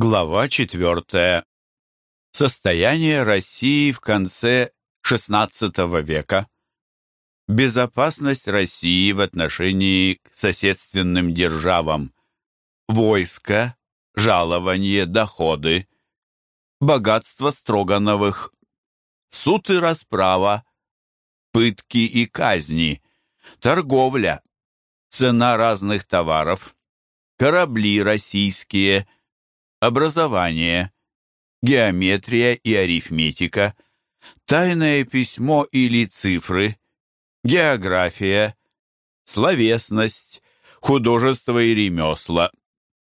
Глава четвертая. Состояние России в конце XVI века. Безопасность России в отношении к соседственным державам. Войско, жалование, доходы. Богатство Строгановых. Суд и расправа. Пытки и казни. Торговля. Цена разных товаров. Корабли российские – образование, геометрия и арифметика, тайное письмо или цифры, география, словесность, художество и ремесла,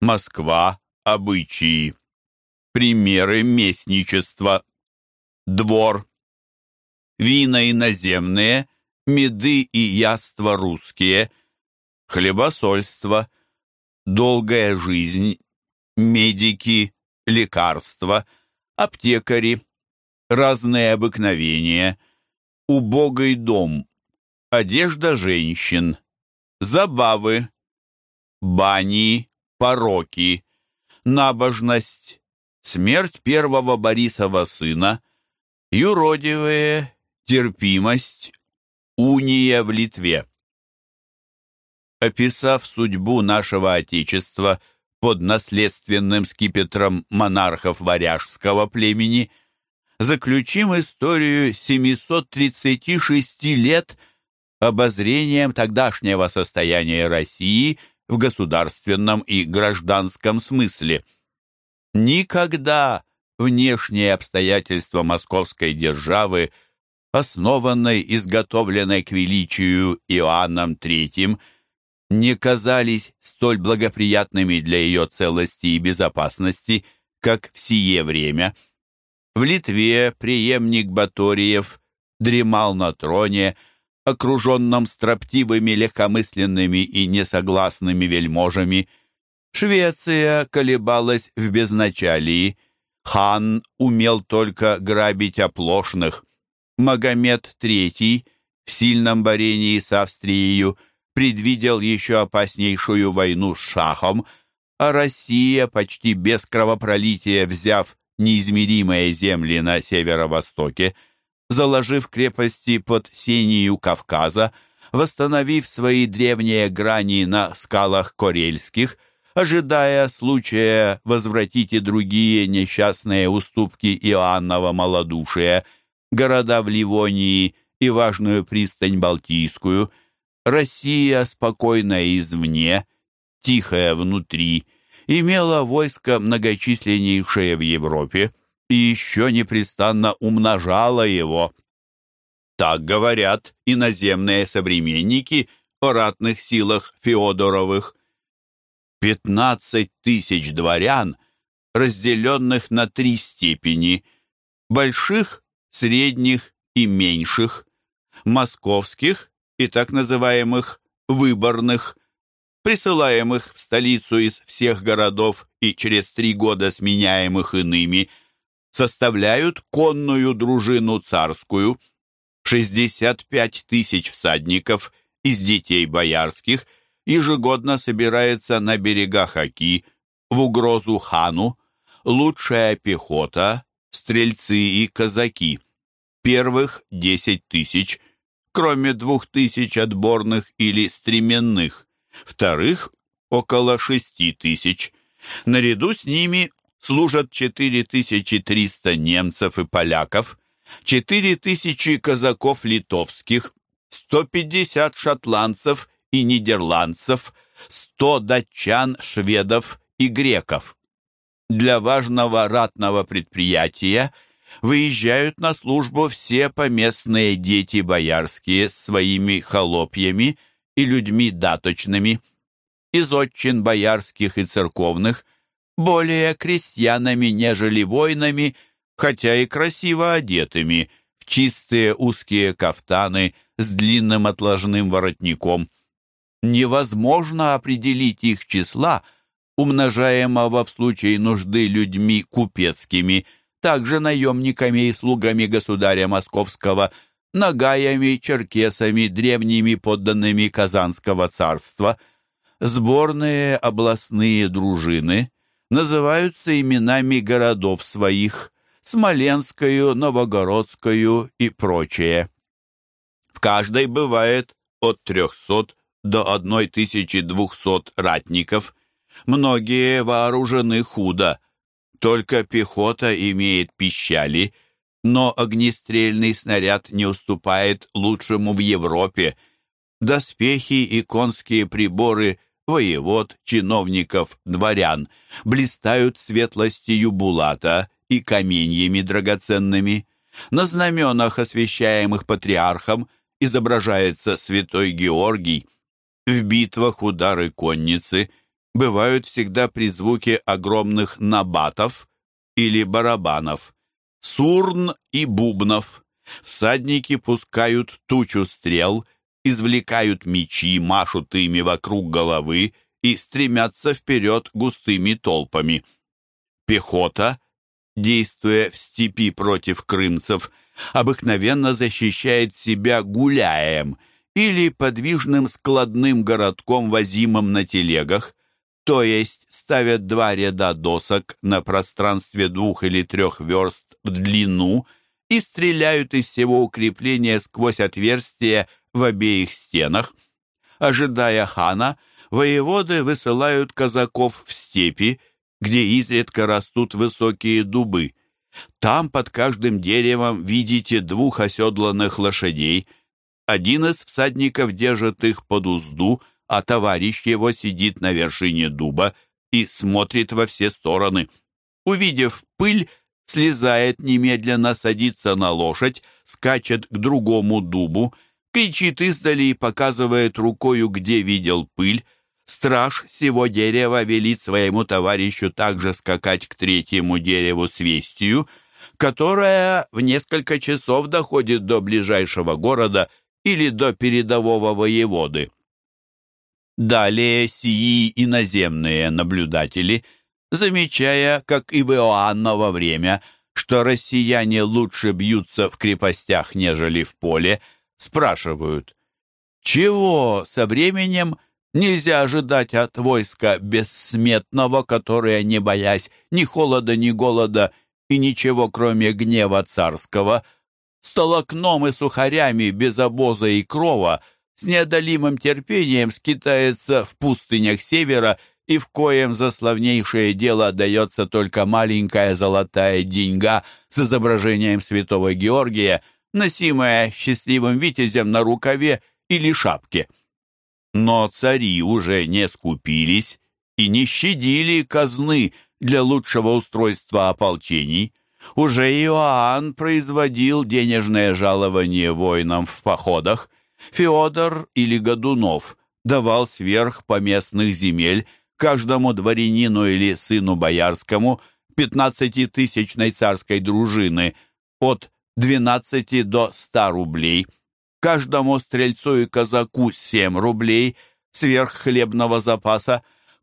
Москва, обычаи, примеры местничества, двор, вина иноземные, меды и яства русские, хлебосольство, долгая жизнь, медики, лекарства, аптекари, разные обыкновения, убогий дом, одежда женщин, забавы, бани, пороки, набожность, смерть первого Борисова сына, юродивые, терпимость, уния в Литве. Описав судьбу нашего Отечества – под наследственным скипетром монархов варяжского племени, заключим историю 736 лет обозрением тогдашнего состояния России в государственном и гражданском смысле. Никогда внешние обстоятельства московской державы, основанной, изготовленной к величию Иоанном III, не казались столь благоприятными для ее целости и безопасности, как в сие время. В Литве преемник Баториев дремал на троне, окруженном строптивыми, легкомысленными и несогласными вельможами. Швеция колебалась в безначалии. Хан умел только грабить оплошных. Магомед III в сильном борении с Австрией предвидел еще опаснейшую войну с Шахом, а Россия, почти без кровопролития взяв неизмеримые земли на северо-востоке, заложив крепости под сенью Кавказа, восстановив свои древние грани на скалах Корельских, ожидая случая возвратить и другие несчастные уступки Иоаннова малодушия, города в Ливонии и важную пристань Балтийскую – Россия, спокойная извне, тихая внутри, имела войско многочисленнейшее в Европе и еще непрестанно умножала его. Так говорят иноземные современники о ратных силах Феодоровых. Пятнадцать тысяч дворян, разделенных на три степени – больших, средних и меньших, московских и так называемых «выборных», присылаемых в столицу из всех городов и через три года сменяемых иными, составляют конную дружину царскую, 65 тысяч всадников из детей боярских ежегодно собирается на берегах Оки в угрозу хану, лучшая пехота, стрельцы и казаки. Первых 10 тысяч – кроме двух тысяч отборных или стременных, вторых – около шести тысяч. Наряду с ними служат 4300 немцев и поляков, 4000 казаков литовских, 150 шотландцев и нидерландцев, 100 датчан, шведов и греков. Для важного ратного предприятия – выезжают на службу все поместные дети боярские с своими холопьями и людьми даточными, из отчин боярских и церковных, более крестьянами, нежели воинами, хотя и красиво одетыми, в чистые узкие кафтаны с длинным отложным воротником. Невозможно определить их числа, умножаемого в случае нужды людьми купецкими – также наемниками и слугами государя Московского, нагаями, черкесами, древними подданными Казанского царства, сборные областные дружины, называются именами городов своих – Смоленскую, Новогородскую и прочее. В каждой бывает от 300 до 1200 ратников. Многие вооружены худо. Только пехота имеет пищали, но огнестрельный снаряд не уступает лучшему в Европе. Доспехи и конские приборы воевод, чиновников, дворян блистают светлостью булата и каменьями драгоценными. На знаменах, освящаемых патриархом, изображается святой Георгий. В битвах удары конницы бывают всегда при звуке огромных набатов или барабанов, сурн и бубнов. Всадники пускают тучу стрел, извлекают мечи, машут ими вокруг головы и стремятся вперед густыми толпами. Пехота, действуя в степи против крымцев, обыкновенно защищает себя гуляем или подвижным складным городком, возимым на телегах, то есть ставят два ряда досок на пространстве двух или трех верст в длину и стреляют из всего укрепления сквозь отверстия в обеих стенах. Ожидая хана, воеводы высылают казаков в степи, где изредка растут высокие дубы. Там под каждым деревом видите двух оседланных лошадей. Один из всадников держит их под узду, а товарищ его сидит на вершине дуба и смотрит во все стороны. Увидев пыль, слезает немедленно, садится на лошадь, скачет к другому дубу, кричит издали и показывает рукою, где видел пыль, Страж всего дерева велит своему товарищу также скакать к третьему дереву с вестью, которая в несколько часов доходит до ближайшего города или до передового воеводы. Далее сии иноземные наблюдатели, замечая, как и в Иоанново время, что россияне лучше бьются в крепостях, нежели в поле, спрашивают, чего со временем Нельзя ожидать от войска бессметного, которое, не боясь ни холода, ни голода и ничего, кроме гнева царского, с толокном и сухарями, без обоза и крова, с неодолимым терпением скитается в пустынях севера и в коем за славнейшее дело дается только маленькая золотая деньга с изображением святого Георгия, носимая счастливым витязем на рукаве или шапке. Но цари уже не скупились и не щадили казны для лучшего устройства ополчений. Уже Иоанн производил денежное жалование воинам в походах. Феодор или Годунов давал сверх поместных земель каждому дворянину или сыну боярскому пятнадцатитысячной царской дружины от 12 до 100 рублей – каждому стрельцу и казаку 7 рублей сверх хлебного запаса,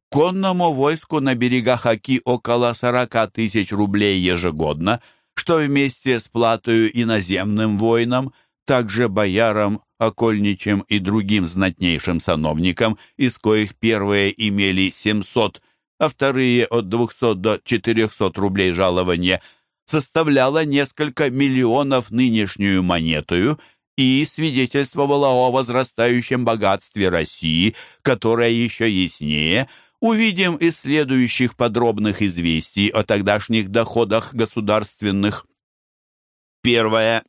конному войску на берегах Оки около 40 тысяч рублей ежегодно, что вместе с платою иноземным воинам, также боярам, окольничим и другим знатнейшим сановникам, из коих первые имели 700, а вторые от 200 до 400 рублей жалования, составляло несколько миллионов нынешнюю монетою – и свидетельствовала о возрастающем богатстве России, которое еще яснее увидим из следующих подробных известий о тогдашних доходах государственных. Первое.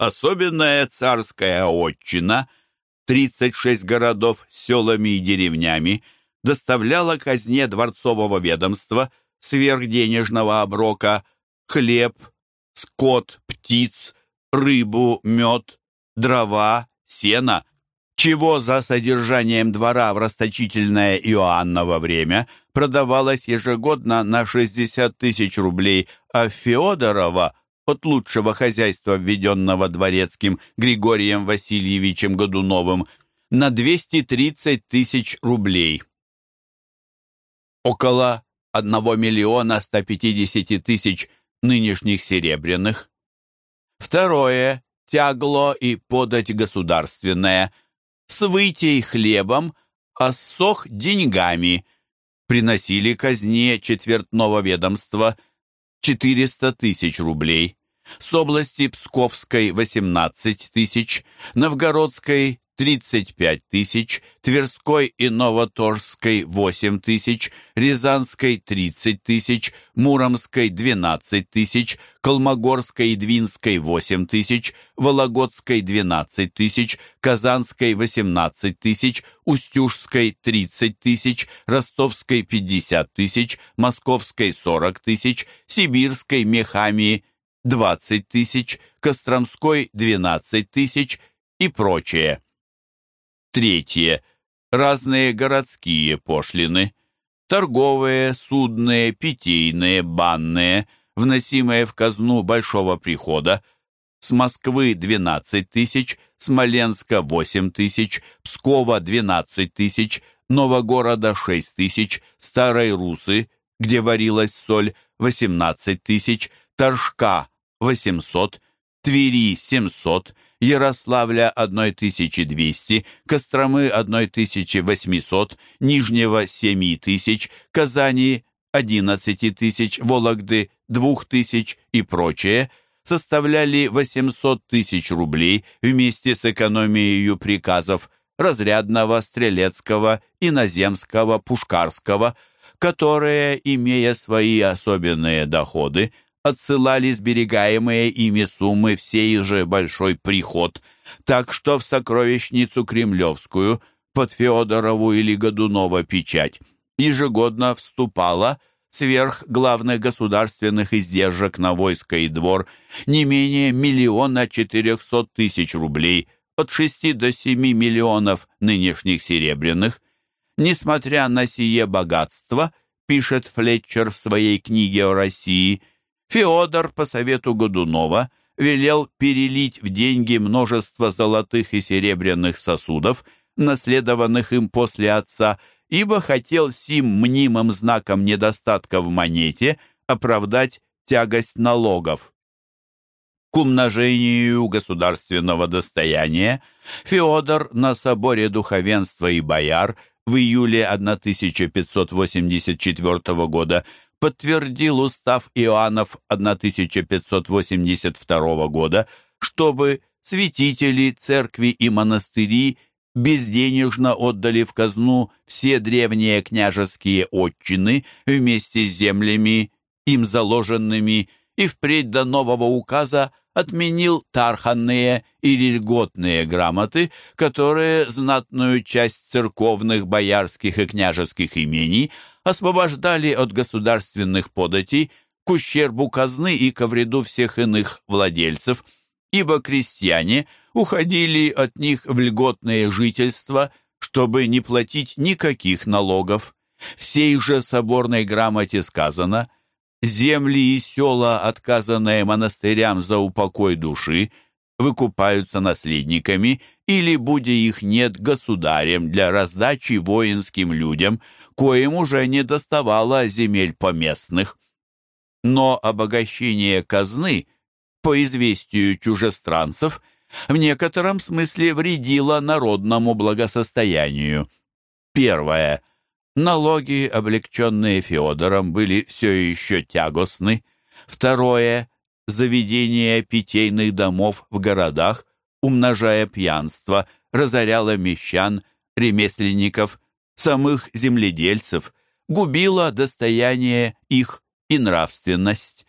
Особенная царская отчина, 36 городов селами и деревнями, доставляла казне дворцового ведомства сверхденежного оброка хлеб, скот, птиц, рыбу, мед, дрова, сено, чего за содержанием двора в расточительное Иоанново время продавалось ежегодно на 60 тысяч рублей, а Феодорова от лучшего хозяйства, введенного дворецким Григорием Васильевичем Годуновым, на 230 тысяч рублей. Около 1 миллиона 150 тысяч нынешних серебряных. Второе тягло и подать государственное, с хлебом, а сох деньгами. приносили казне четвертного ведомства 400 тысяч рублей, с области Псковской 18 тысяч, Новгородской 35 тысяч, Тверской и Новоторжской 8 тысяч, Рязанской 30 тысяч, Муромской 12 тысяч, Колмогорской и Двинской 8 тысяч, Вологодской 12 тысяч, Казанской 18 тысяч, Устюжской 30 тысяч, Ростовской 50 тысяч, Московской 40 тысяч, Сибирской мехами 20 тысяч, Костромской 12 тысяч и прочее. Третье. Разные городские пошлины. Торговые, судные, питейные, банные, вносимые в казну большого прихода. С Москвы 12 тысяч, Смоленска 8 тысяч, Пскова 12 тысяч, Новогорода 6 тысяч, Старой Русы, где варилась соль, 18 тысяч, Торжка 800, Твери 700, Ярославля 1200, Костромы 1800, Нижнего 7000, Казани 11 тысяч, Вологды 2000 и прочее, составляли 800 тысяч рублей вместе с экономией приказов разрядного, стрелецкого, иноземского, пушкарского, которые, имея свои особенные доходы, отсылали сберегаемые ими суммы в сей же большой приход, так что в сокровищницу Кремлевскую под Феодорову или Годунова печать ежегодно вступала сверх главных государственных издержек на войско и двор не менее миллиона четырехсот тысяч рублей, от шести до семи миллионов нынешних серебряных. Несмотря на сие богатство, пишет Флетчер в своей книге о России, Феодор по совету Годунова велел перелить в деньги множество золотых и серебряных сосудов, наследованных им после отца, ибо хотел сим мнимым знаком недостатка в монете оправдать тягость налогов. К умножению государственного достояния Феодор на соборе духовенства и бояр в июле 1584 года подтвердил устав Иоаннов 1582 года, чтобы святители, церкви и монастыри безденежно отдали в казну все древние княжеские отчины вместе с землями, им заложенными, и впредь до нового указа отменил тарханные или льготные грамоты, которые знатную часть церковных, боярских и княжеских имений освобождали от государственных податей к ущербу казны и ко вреду всех иных владельцев, ибо крестьяне уходили от них в льготное жительство, чтобы не платить никаких налогов. В сей же соборной грамоте сказано «Земли и села, отказанные монастырям за упокой души, выкупаются наследниками или, будя их нет, государем для раздачи воинским людям, коим уже не доставало земель поместных. Но обогащение казны, по известию чужестранцев, в некотором смысле вредило народному благосостоянию. Первое. Налоги, облегченные Феодором, были все еще тягостны. Второе. Заведение питейных домов в городах, умножая пьянство, разоряло мещан, ремесленников, самых земледельцев, губила достояние их и нравственность.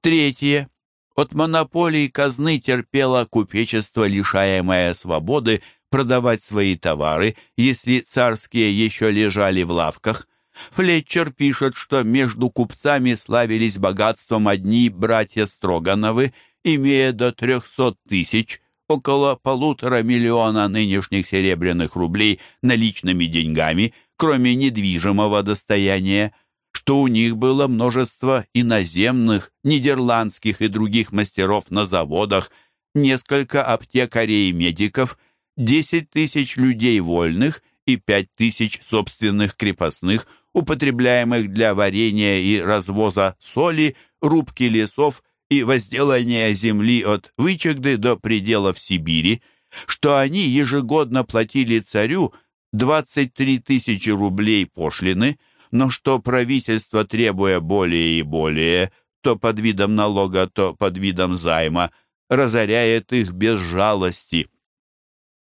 Третье. От монополий казны терпело купечество, лишаемое свободы продавать свои товары, если царские еще лежали в лавках. Флетчер пишет, что между купцами славились богатством одни братья Строгановы, имея до трехсот тысяч, около полутора миллиона нынешних серебряных рублей наличными деньгами, кроме недвижимого достояния, что у них было множество иноземных, нидерландских и других мастеров на заводах, несколько аптекарей и медиков, 10 тысяч людей вольных и 5 тысяч собственных крепостных, употребляемых для варенья и развоза соли, рубки лесов и возделания земли от Вычегды до пределов Сибири, что они ежегодно платили царю 23 тысячи рублей пошлины, но что правительство, требуя более и более, то под видом налога, то под видом займа, разоряет их без жалости.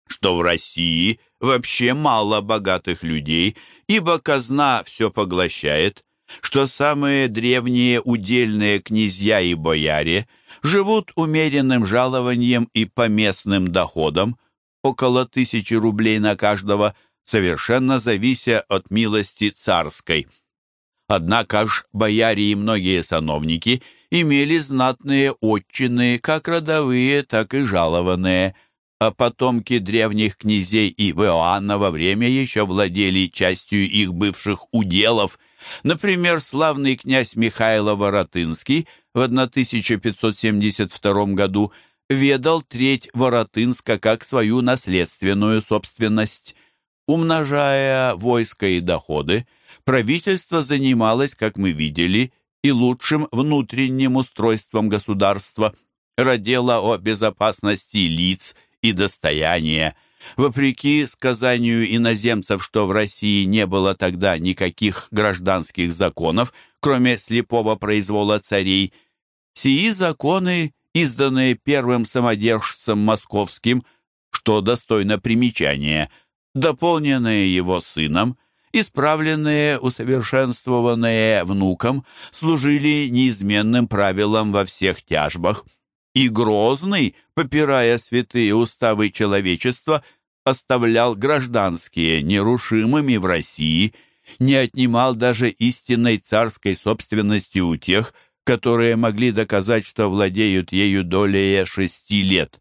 Что в России вообще мало богатых людей, ибо казна все поглощает, что самые древние удельные князья и бояре живут умеренным жалованием и поместным доходом, около тысячи рублей на каждого, совершенно завися от милости царской. Однако ж бояре и многие сановники имели знатные отчины, как родовые, так и жалованные, а потомки древних князей и в Иоанново время еще владели частью их бывших уделов. Например, славный князь Михайло Воротынский в 1572 году – ведал треть Воротынска как свою наследственную собственность. Умножая войско и доходы, правительство занималось, как мы видели, и лучшим внутренним устройством государства, родело о безопасности лиц и достояния. Вопреки сказанию иноземцев, что в России не было тогда никаких гражданских законов, кроме слепого произвола царей, сии законы изданные первым самодержцем московским, что достойно примечания, дополненные его сыном, исправленные, усовершенствованные внуком, служили неизменным правилом во всех тяжбах. И Грозный, попирая святые уставы человечества, оставлял гражданские нерушимыми в России, не отнимал даже истинной царской собственности у тех, которые могли доказать, что владеют ею долее шести лет.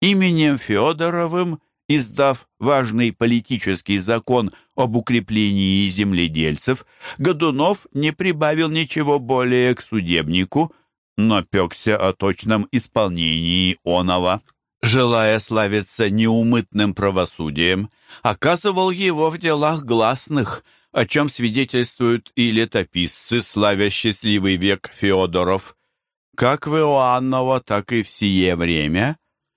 Именем Федоровым, издав важный политический закон об укреплении земледельцев, Годунов не прибавил ничего более к судебнику, но пекся о точном исполнении оного. Желая славиться неумытным правосудием, оказывал его в делах гласных, о чем свидетельствуют и летописцы, славя счастливый век Феодоров. Как в Иоанново, так и в сие время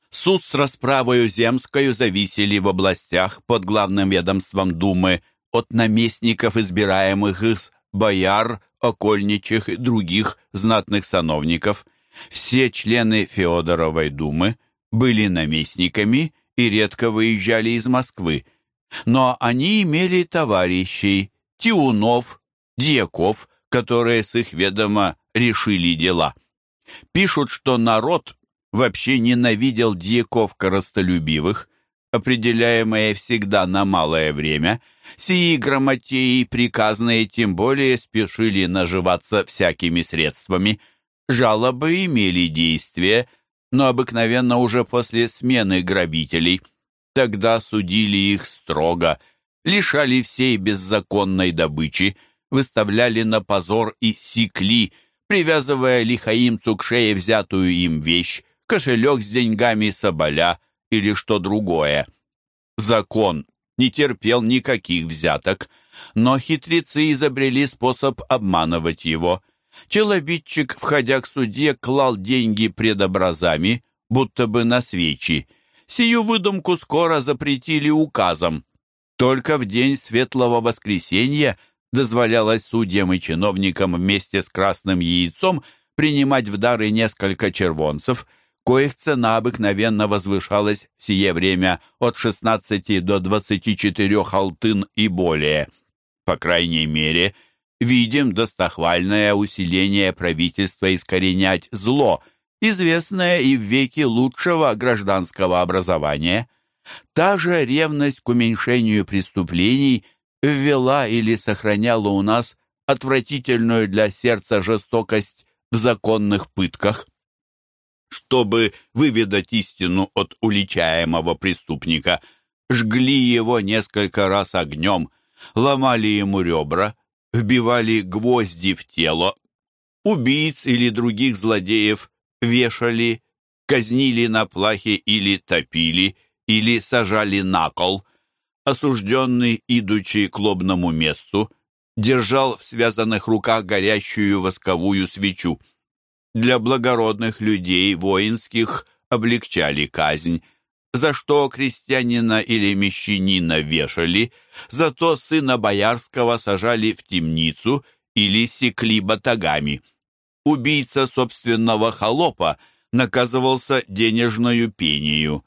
суд с расправою земскою зависели в областях под главным ведомством Думы от наместников, избираемых из бояр, окольничих и других знатных сановников. Все члены Феодоровой думы были наместниками и редко выезжали из Москвы, но они имели товарищей, тиунов, дьяков, которые с их ведома решили дела. Пишут, что народ вообще ненавидел дьяков коростолюбивых, определяемые всегда на малое время, сии грамотеи приказные тем более спешили наживаться всякими средствами. Жалобы имели действие, но обыкновенно уже после смены грабителей – Тогда судили их строго, лишали всей беззаконной добычи, выставляли на позор и секли, привязывая лихаимцу к шее взятую им вещь, кошелек с деньгами соболя или что другое. Закон не терпел никаких взяток, но хитрецы изобрели способ обманывать его. Челобитчик, входя к суде, клал деньги пред образами, будто бы на свечи, Сию выдумку скоро запретили указом. Только в день Светлого Воскресенья дозволялось судьям и чиновникам вместе с красным яйцом принимать в дары несколько червонцев, коих цена обыкновенно возвышалась в сие время от 16 до 24 алтын и более. По крайней мере, видим достохвальное усиление правительства искоренять зло – известная и в веке лучшего гражданского образования. Та же ревность к уменьшению преступлений ввела или сохраняла у нас отвратительную для сердца жестокость в законных пытках. Чтобы выведать истину от уличаемого преступника, жгли его несколько раз огнем, ломали ему ребра, вбивали гвозди в тело. Убийц или других злодеев вешали, казнили на плахе или топили, или сажали на кол. Осужденный, идучи к лобному месту, держал в связанных руках горящую восковую свечу. Для благородных людей воинских облегчали казнь, за что крестьянина или мещанина вешали, зато сына боярского сажали в темницу или секли батагами. Убийца собственного холопа наказывался денежною пению.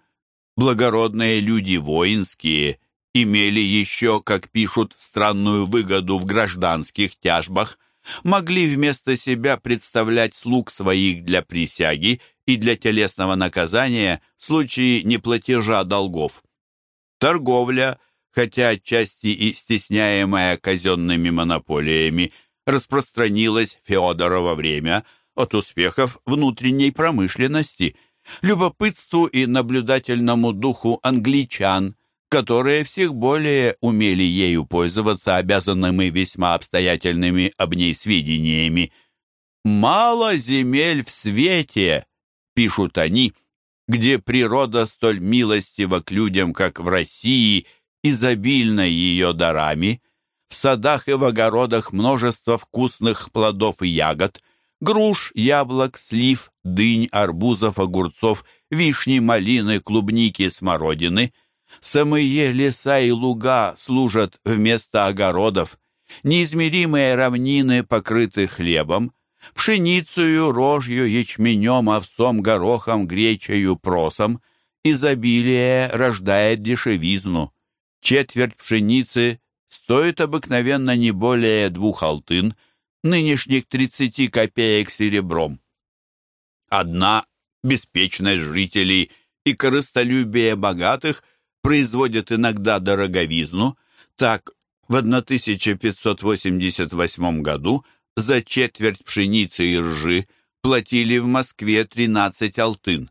Благородные люди воинские имели еще, как пишут, странную выгоду в гражданских тяжбах, могли вместо себя представлять слуг своих для присяги и для телесного наказания в случае неплатежа долгов. Торговля, хотя отчасти и стесняемая казенными монополиями, распространилась в Феодорово время от успехов внутренней промышленности, любопытству и наблюдательному духу англичан, которые всех более умели ею пользоваться, обязанными весьма обстоятельными об ней сведениями. «Мало земель в свете», — пишут они, «где природа столь милостива к людям, как в России, изобильна ее дарами. В садах и в огородах множество вкусных плодов и ягод, груш, яблок, слив, дынь, арбузов, огурцов, вишни, малины, клубники, смородины — Самые леса и луга служат вместо огородов, неизмеримые равнины покрыты хлебом, пшеницею, рожью, ячменем, овсом, горохом, гречею, просом. Изобилие рождает дешевизну. Четверть пшеницы стоит обыкновенно не более двух алтын, нынешних 30 копеек серебром. Одна беспечность жителей и корыстолюбие богатых производят иногда дороговизну, так в 1588 году за четверть пшеницы и ржи платили в Москве 13 алтын.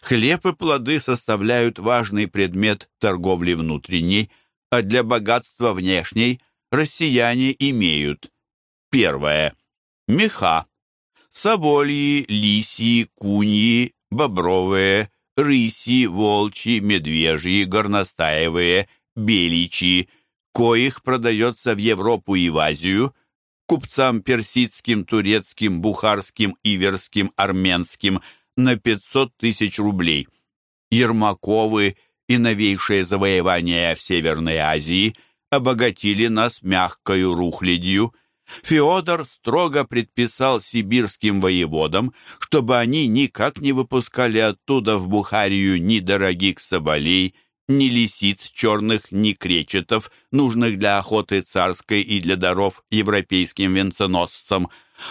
Хлеб и плоды составляют важный предмет торговли внутренней, а для богатства внешней россияне имеют. Первое. Меха. Собольи, лисьи, куньи, бобровые, рыси, волчьи, медвежьи, горностаевые, беличьи, коих продается в Европу и в Азию, купцам персидским, турецким, бухарским, иверским, армянским на 500 тысяч рублей. Ермаковы и новейшие завоевания в Северной Азии обогатили нас мягкою рухлядью, Феодор строго предписал сибирским воеводам, чтобы они никак не выпускали оттуда в Бухарию ни дорогих соболей, ни лисиц черных, ни кречетов, нужных для охоты царской и для даров европейским венценосцам.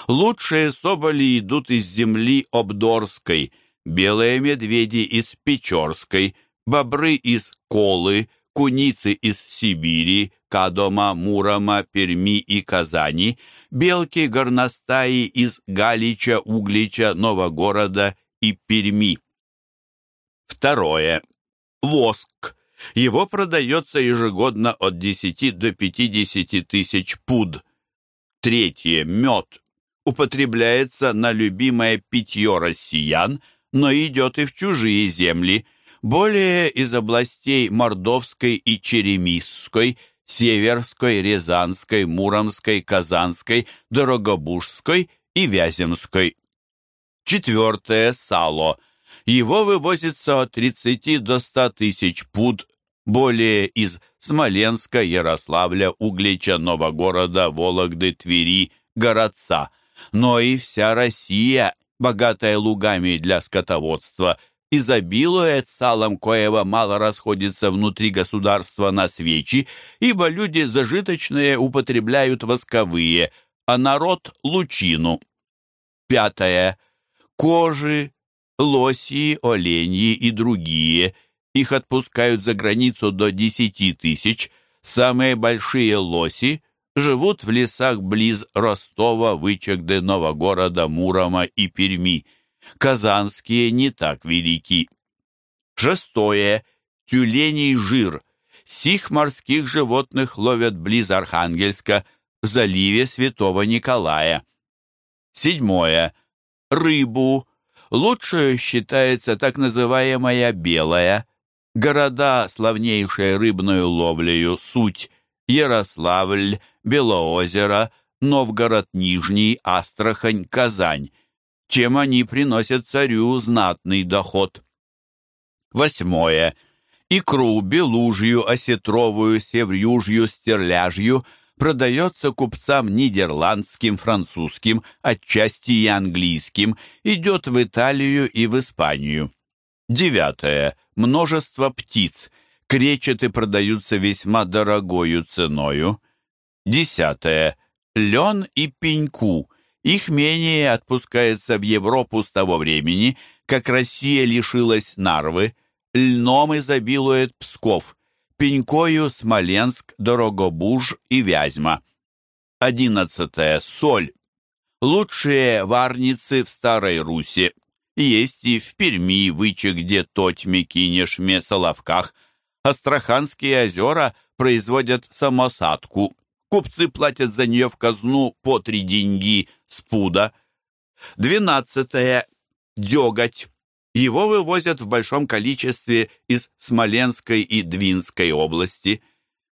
Лучшие соболи идут из земли Обдорской, белые медведи из Печорской, бобры из Колы, куницы из Сибири, Кадома, Мурома, Перми и Казани, белки горностаи из Галича, Углича, Новогорода и Перми. Второе. Воск. Его продается ежегодно от 10 до 50 тысяч пуд. Третье. Мед. Употребляется на любимое питье россиян, но идет и в чужие земли. Более из областей Мордовской и Черемисской – Северской, Рязанской, Муромской, Казанской, Дорогобужской и Вяземской. Четвертое – сало. Его вывозится от 30 до 100 тысяч пуд, более из Смоленска, Ярославля, Углича, Новогорода, Вологды, Твери, Городца. Но и вся Россия, богатая лугами для скотоводства – изобилует салом, коего мало расходится внутри государства на свечи, ибо люди зажиточные употребляют восковые, а народ — лучину. Пятое. Кожи, лоси, оленьи и другие. Их отпускают за границу до десяти тысяч. Самые большие лоси живут в лесах близ Ростова, Вычегды, Новогорода, Мурома и Перми – казанские не так велики. Шестое. Тюленей жир. Сих морских животных ловят близ Архангельска, в заливе Святого Николая. Седьмое. Рыбу. Лучшую считается так называемая белая. Города, славнейшие рыбную ловлею, суть Ярославль, Белоозеро, Новгород Нижний, Астрахань, Казань чем они приносят царю знатный доход. Восьмое. Икру белужью, осетровую, севрюжью, стерляжью продается купцам нидерландским, французским, отчасти и английским, идет в Италию и в Испанию. Девятое. Множество птиц. Кречеты продаются весьма дорогою ценою. Десятое. Лен и пеньку. Их менее отпускается в Европу с того времени, как Россия лишилась Нарвы. Льном изобилует Псков, пенькою Смоленск, Дорогобуж и Вязьма. Одиннадцатое. Соль. Лучшие варницы в Старой Руси. Есть и в Перми, Выче, где Тотьме, Кинешме, Соловках. Астраханские озера производят самосадку. Купцы платят за нее в казну по три деньги с пуда. Двенадцатое. Деготь. Его вывозят в большом количестве из Смоленской и Двинской области.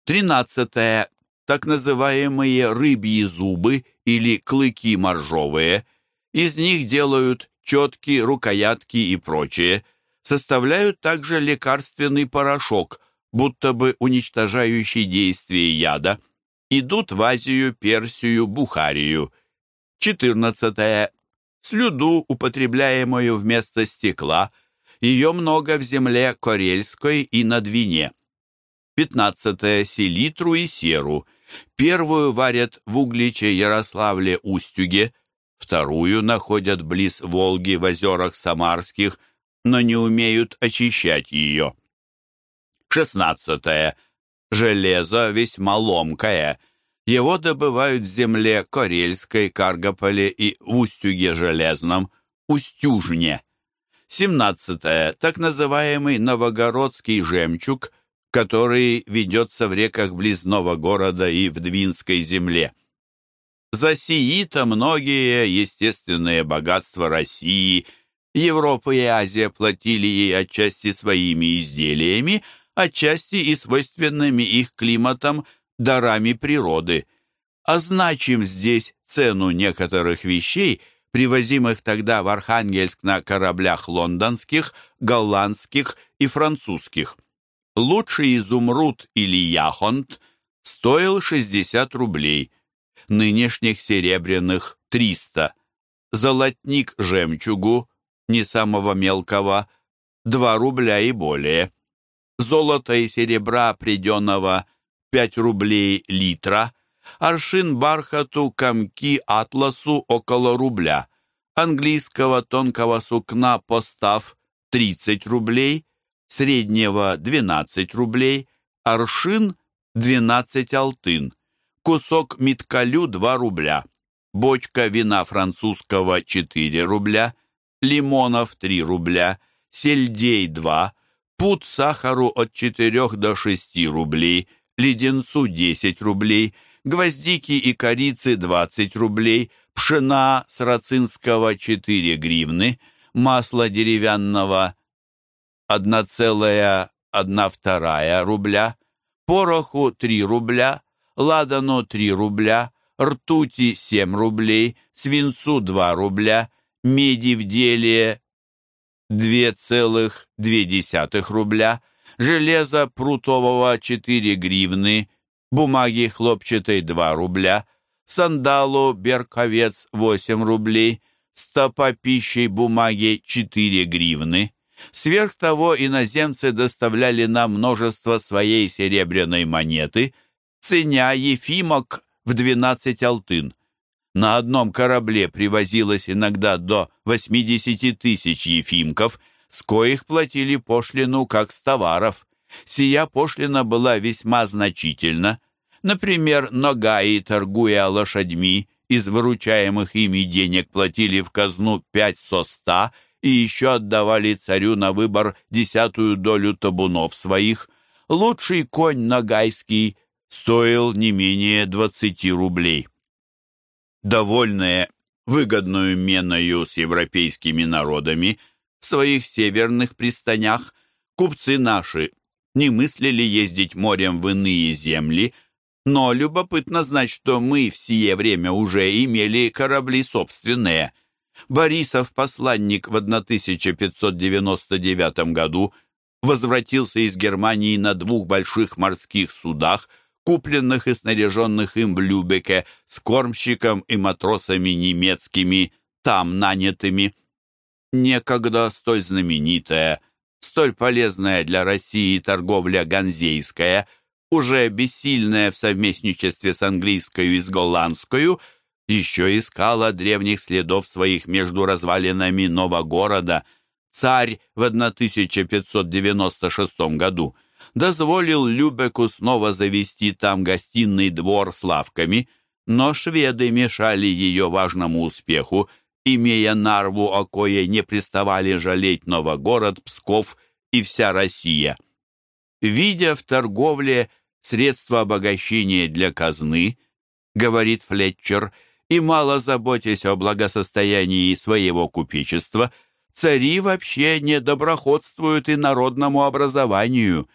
Тринадцатое. Так называемые рыбьи зубы или клыки моржовые. Из них делают четки, рукоятки и прочее. Составляют также лекарственный порошок, будто бы уничтожающий действие яда. Идут в Азию, Персию, Бухарию. Четырнадцатое слюду, употребляемую вместо стекла, ее много в земле Карельской и на Двине. Пятнадцатое селитру и серу. Первую варят в Угличе, Ярославле, Устюге, вторую находят близ Волги в озерах Самарских, но не умеют очищать ее. Шестнадцатое. Железо весьма ломкое – его добывают в земле Карельской, Каргополе и в Устюге Железном, Устюжне. 17. Так называемый новогородский жемчуг, который ведется в реках близ Новогорода и в Двинской земле. За сии-то многие естественные богатства России, Европа и Азия платили ей отчасти своими изделиями, отчасти и свойственными их климатом – дарами природы. Означим здесь цену некоторых вещей, привозимых тогда в Архангельск на кораблях лондонских, голландских и французских. Лучший изумруд или яхонт стоил 60 рублей, нынешних серебряных 300. Золотник жемчугу, не самого мелкого, 2 рубля и более. Золото и серебра приденного 5 рублей литра, аршин бархату, комки атласу около рубля, английского тонкого сукна постав 30 рублей, среднего 12 рублей, аршин 12 алтын, кусок миткалю 2 рубля, бочка вина французского 4 рубля, лимонов 3 рубля, сельдей 2, пуд сахару от 4 до 6 рублей – леденцу 10 рублей, гвоздики и корицы 20 рублей, пшена сарацинского 4 гривны, масло деревянного 1,1 рубля, пороху 3 рубля, ладану 3 рубля, ртути 7 рублей, свинцу 2 рубля, меди в деле 2,2 рубля, железа прутового 4 гривны, бумаги хлопчатой 2 рубля, сандалу берковец 8 рублей, стопа пищей бумаги 4 гривны. Сверх того иноземцы доставляли нам множество своей серебряной монеты, ценя ефимок в 12 алтын. На одном корабле привозилось иногда до 80 тысяч ефимков – с коих платили пошлину как с товаров. Сия пошлина была весьма значительна. Например, Ногаи, торгуя лошадьми, из выручаемых ими денег платили в казну пять со ста и еще отдавали царю на выбор десятую долю табунов своих. Лучший конь Ногайский стоил не менее двадцати рублей. Довольные выгодную меною с европейскими народами – в своих северных пристанях купцы наши не мыслили ездить морем в иные земли, но любопытно знать, что мы в сие время уже имели корабли собственные. Борисов, посланник в 1599 году, возвратился из Германии на двух больших морских судах, купленных и снаряженных им в Любеке, с кормщиком и матросами немецкими, там нанятыми. Некогда столь знаменитая, столь полезная для России торговля ганзейская, уже бессильная в совместничестве с английскую и с голландскую, еще искала древних следов своих между развалинами Новогорода. Царь в 1596 году дозволил Любеку снова завести там гостиный двор с лавками, но шведы мешали ее важному успеху, имея Нарву, о кое не приставали жалеть Новогород, Псков и вся Россия. Видя в торговле средства обогащения для казны, говорит Флетчер, и мало заботясь о благосостоянии своего купечества, цари вообще не доброходствуют и народному образованию,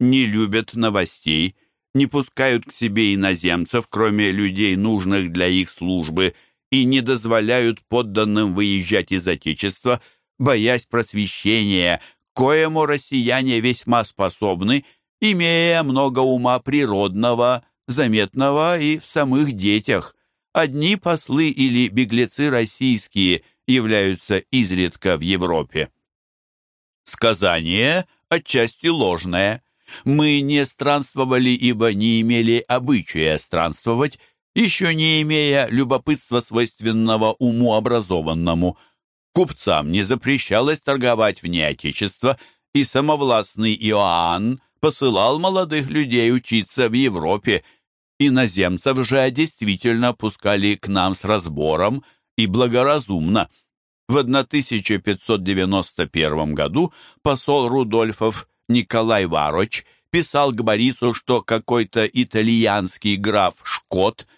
не любят новостей, не пускают к себе иноземцев, кроме людей, нужных для их службы, и не дозволяют подданным выезжать из Отечества, боясь просвещения, коему россияне весьма способны, имея много ума природного, заметного и в самых детях. Одни послы или беглецы российские являются изредка в Европе. Сказание отчасти ложное. Мы не странствовали, ибо не имели обычая странствовать, еще не имея любопытства свойственного уму образованному. Купцам не запрещалось торговать вне Отечества, и самовластный Иоанн посылал молодых людей учиться в Европе. Иноземцев же действительно пускали к нам с разбором и благоразумно. В 1591 году посол Рудольфов Николай Вароч писал к Борису, что какой-то итальянский граф Шкот –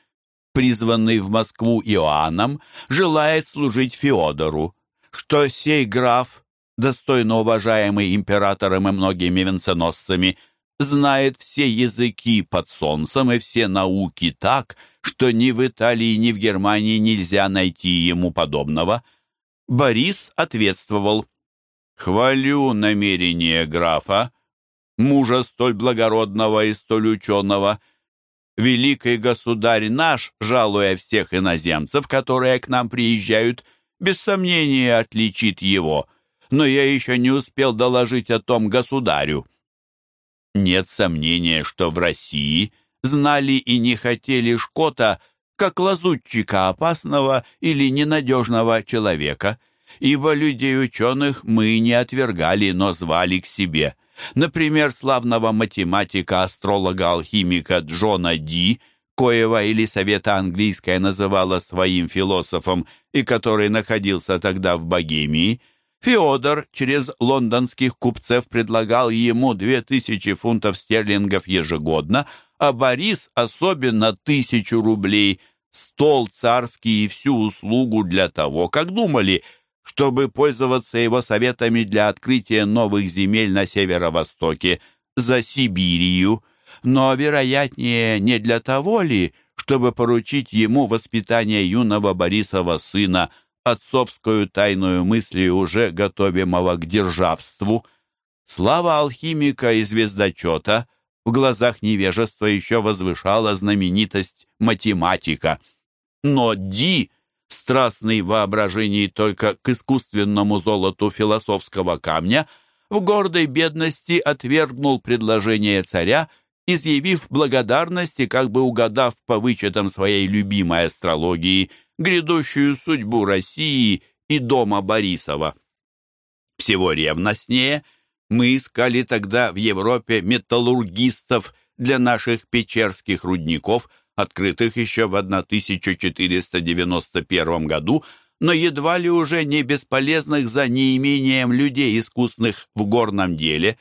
призванный в Москву Иоанном, желает служить Феодору, что сей граф, достойно уважаемый императором и многими венценосцами, знает все языки под солнцем и все науки так, что ни в Италии, ни в Германии нельзя найти ему подобного. Борис ответствовал «Хвалю намерение графа, мужа столь благородного и столь ученого, — Великий государь наш, жалуя всех иноземцев, которые к нам приезжают, без сомнения отличит его, но я еще не успел доложить о том государю. Нет сомнения, что в России знали и не хотели Шкота как лазутчика опасного или ненадежного человека, ибо людей ученых мы не отвергали, но звали к себе – Например, славного математика, астролога, алхимика Джона Ди, коего Елисавета Английская называла своим философом и который находился тогда в Богемии, Феодор через лондонских купцев предлагал ему две тысячи фунтов стерлингов ежегодно, а Борис особенно тысячу рублей, стол царский и всю услугу для того, как думали – чтобы пользоваться его советами для открытия новых земель на северо-востоке, за Сибирию, но, вероятнее, не для того ли, чтобы поручить ему воспитание юного Борисова сына, отцовскую тайную мыслью уже готовимого к державству. Слава алхимика и звездочета в глазах невежества еще возвышала знаменитость математика. Но Ди страстный в воображении только к искусственному золоту философского камня, в гордой бедности отвергнул предложение царя, изъявив благодарность и как бы угадав по вычетам своей любимой астрологии грядущую судьбу России и дома Борисова. Всего ревностнее мы искали тогда в Европе металлургистов для наших печерских рудников – открытых еще в 1491 году, но едва ли уже не бесполезных за неимением людей, искусных в горном деле,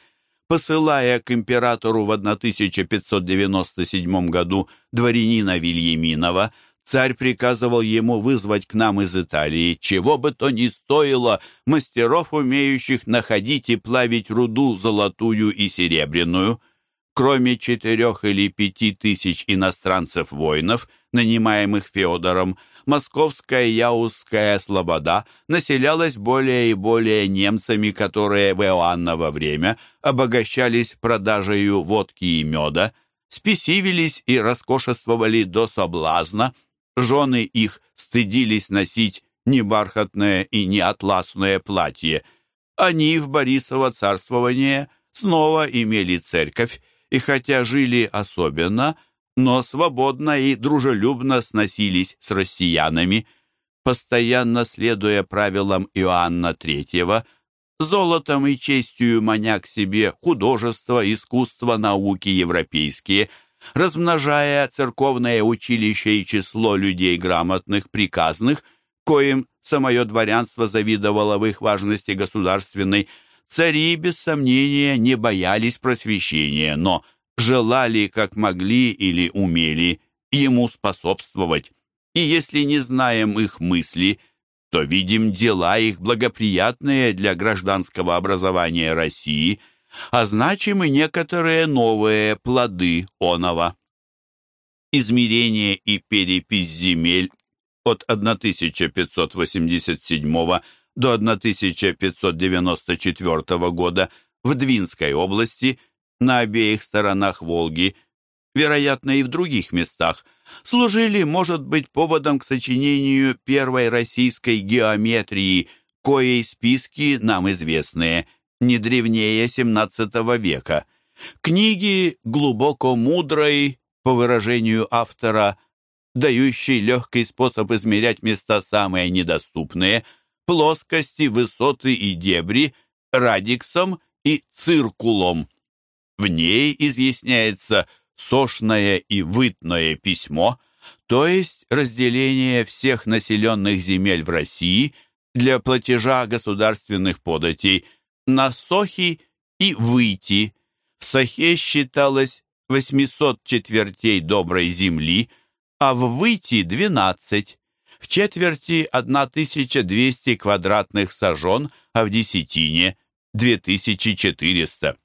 посылая к императору в 1597 году дворянина Вильяминова, царь приказывал ему вызвать к нам из Италии, чего бы то ни стоило, мастеров, умеющих находить и плавить руду золотую и серебряную – Кроме четырех или пяти тысяч иностранцев-воинов, нанимаемых Феодором, московская Яузская слобода населялась более и более немцами, которые в Иоанново время обогащались продажею водки и меда, спесивились и роскошествовали до соблазна, жены их стыдились носить ни бархатное и ни атласное платье. Они в Борисово царствование снова имели церковь, и хотя жили особенно, но свободно и дружелюбно сносились с россиянами, постоянно следуя правилам Иоанна III, золотом и честью маня к себе художество, искусство, науки европейские, размножая церковное училище и число людей грамотных, приказных, коим самое дворянство завидовало в их важности государственной, цари, без сомнения, не боялись просвещения, но желали, как могли или умели, ему способствовать. И если не знаем их мысли, то видим дела их благоприятные для гражданского образования России, а значим и некоторые новые плоды онова. Измерение и перепись земель от 1587 до 1594 года в Двинской области – на обеих сторонах Волги, вероятно, и в других местах, служили, может быть, поводом к сочинению первой российской геометрии, коей списки нам известные, не древнее XVII века. Книги глубоко мудрой, по выражению автора, дающей легкий способ измерять места самые недоступные, плоскости, высоты и дебри, радиксом и циркулом. В ней изъясняется сошное и вытное письмо, то есть разделение всех населенных земель в России для платежа государственных податей на сохи и выйти. В сохе считалось 800 четвертей доброй земли, а в выйти 12. В четверти 1200 квадратных сажен, а в десятине 2400.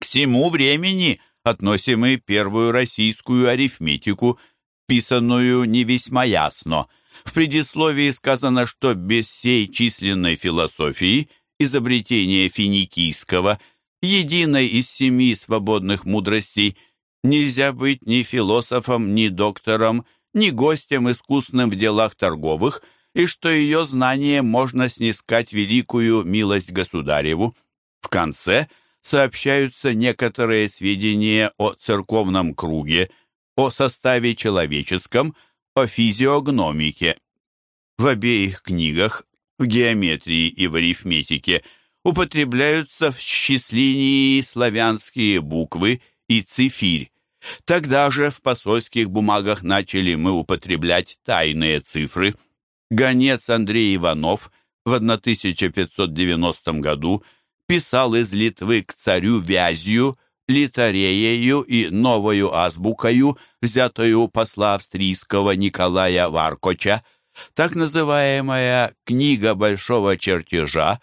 К всему времени относим и первую российскую арифметику, писанную не весьма ясно. В предисловии сказано, что без сей численной философии, изобретения финикийского, единой из семи свободных мудростей, нельзя быть ни философом, ни доктором, ни гостем искусным в делах торговых, и что ее знание можно снискать великую милость государеву. В конце – сообщаются некоторые сведения о церковном круге, о составе человеческом, о физиогномике. В обеих книгах, в геометрии и в арифметике, употребляются в счислении славянские буквы и цифирь. Тогда же в посольских бумагах начали мы употреблять тайные цифры. Гонец Андрей Иванов в 1590 году писал из Литвы к царю Вязью, Литареею и новою азбукою, взятую посла австрийского Николая Варкоча, так называемая «Книга большого чертежа»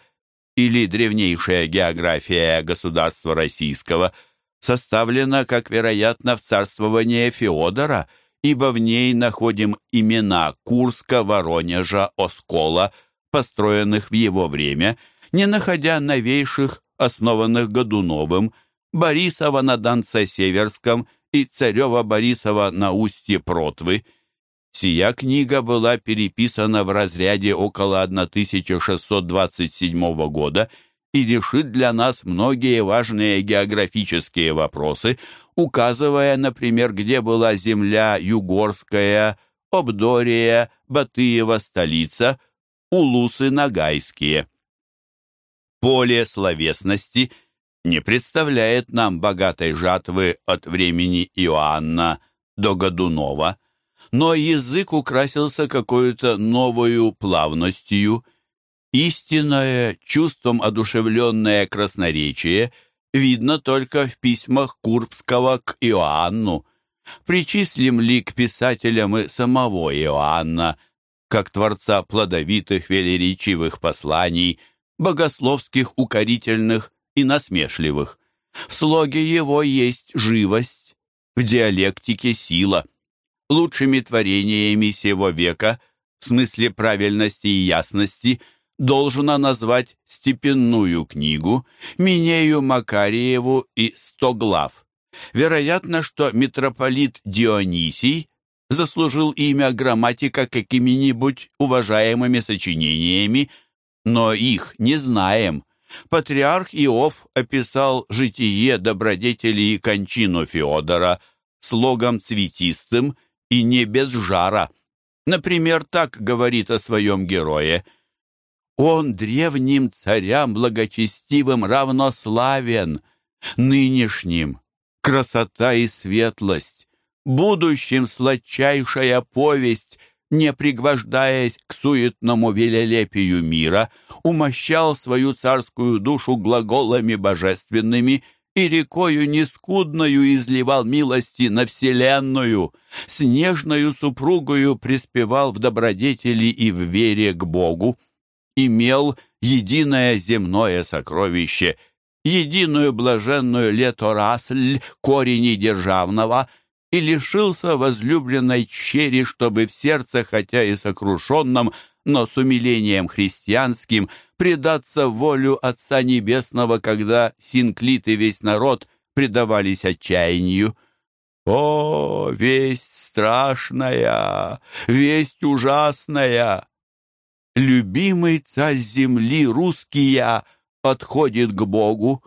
или древнейшая география государства российского, составлена, как вероятно, в царствование Феодора, ибо в ней находим имена Курска, Воронежа, Оскола, построенных в его время – не находя новейших, основанных Годуновым, Борисова на Донце Северском и Царева Борисова на устье Протвы. Сия книга была переписана в разряде около 1627 года и решит для нас многие важные географические вопросы, указывая, например, где была земля Югорская, Обдория, Батыева столица, Улусы Нагайские поле словесности не представляет нам богатой жатвы от времени Иоанна до Годунова, но язык украсился какой-то новою плавностью. Истинное, чувством одушевленное красноречие видно только в письмах Курбского к Иоанну. Причислим ли к писателям и самого Иоанна, как творца плодовитых велеречивых посланий – богословских, укорительных и насмешливых. В слоге его есть живость, в диалектике сила. лучшими творениями сего века, в смысле правильности и ясности, должна назвать степенную книгу Минею Макариеву и «Сто глав». Вероятно, что митрополит Дионисий заслужил имя грамматика какими-нибудь уважаемыми сочинениями, но их не знаем. Патриарх Иов описал житие добродетели и кончину Феодора слогом цветистым и не без жара. Например, так говорит о своем герое. «Он древним царям благочестивым равнославен, нынешним красота и светлость, будущим сладчайшая повесть, не пригвождаясь к суетному велелепию мира, умощал свою царскую душу глаголами божественными и рекою нескудною изливал милости на вселенную, с нежною супругою приспевал в добродетели и в вере к Богу, имел единое земное сокровище — единую блаженную леторасль корени державного и лишился возлюбленной чери, чтобы в сердце, хотя и сокрушенном, но с умилением христианским, предаться волю Отца Небесного, когда Синклит и весь народ предавались отчаянию. О, весть страшная, весть ужасная! Любимый царь земли, русский я, отходит к Богу,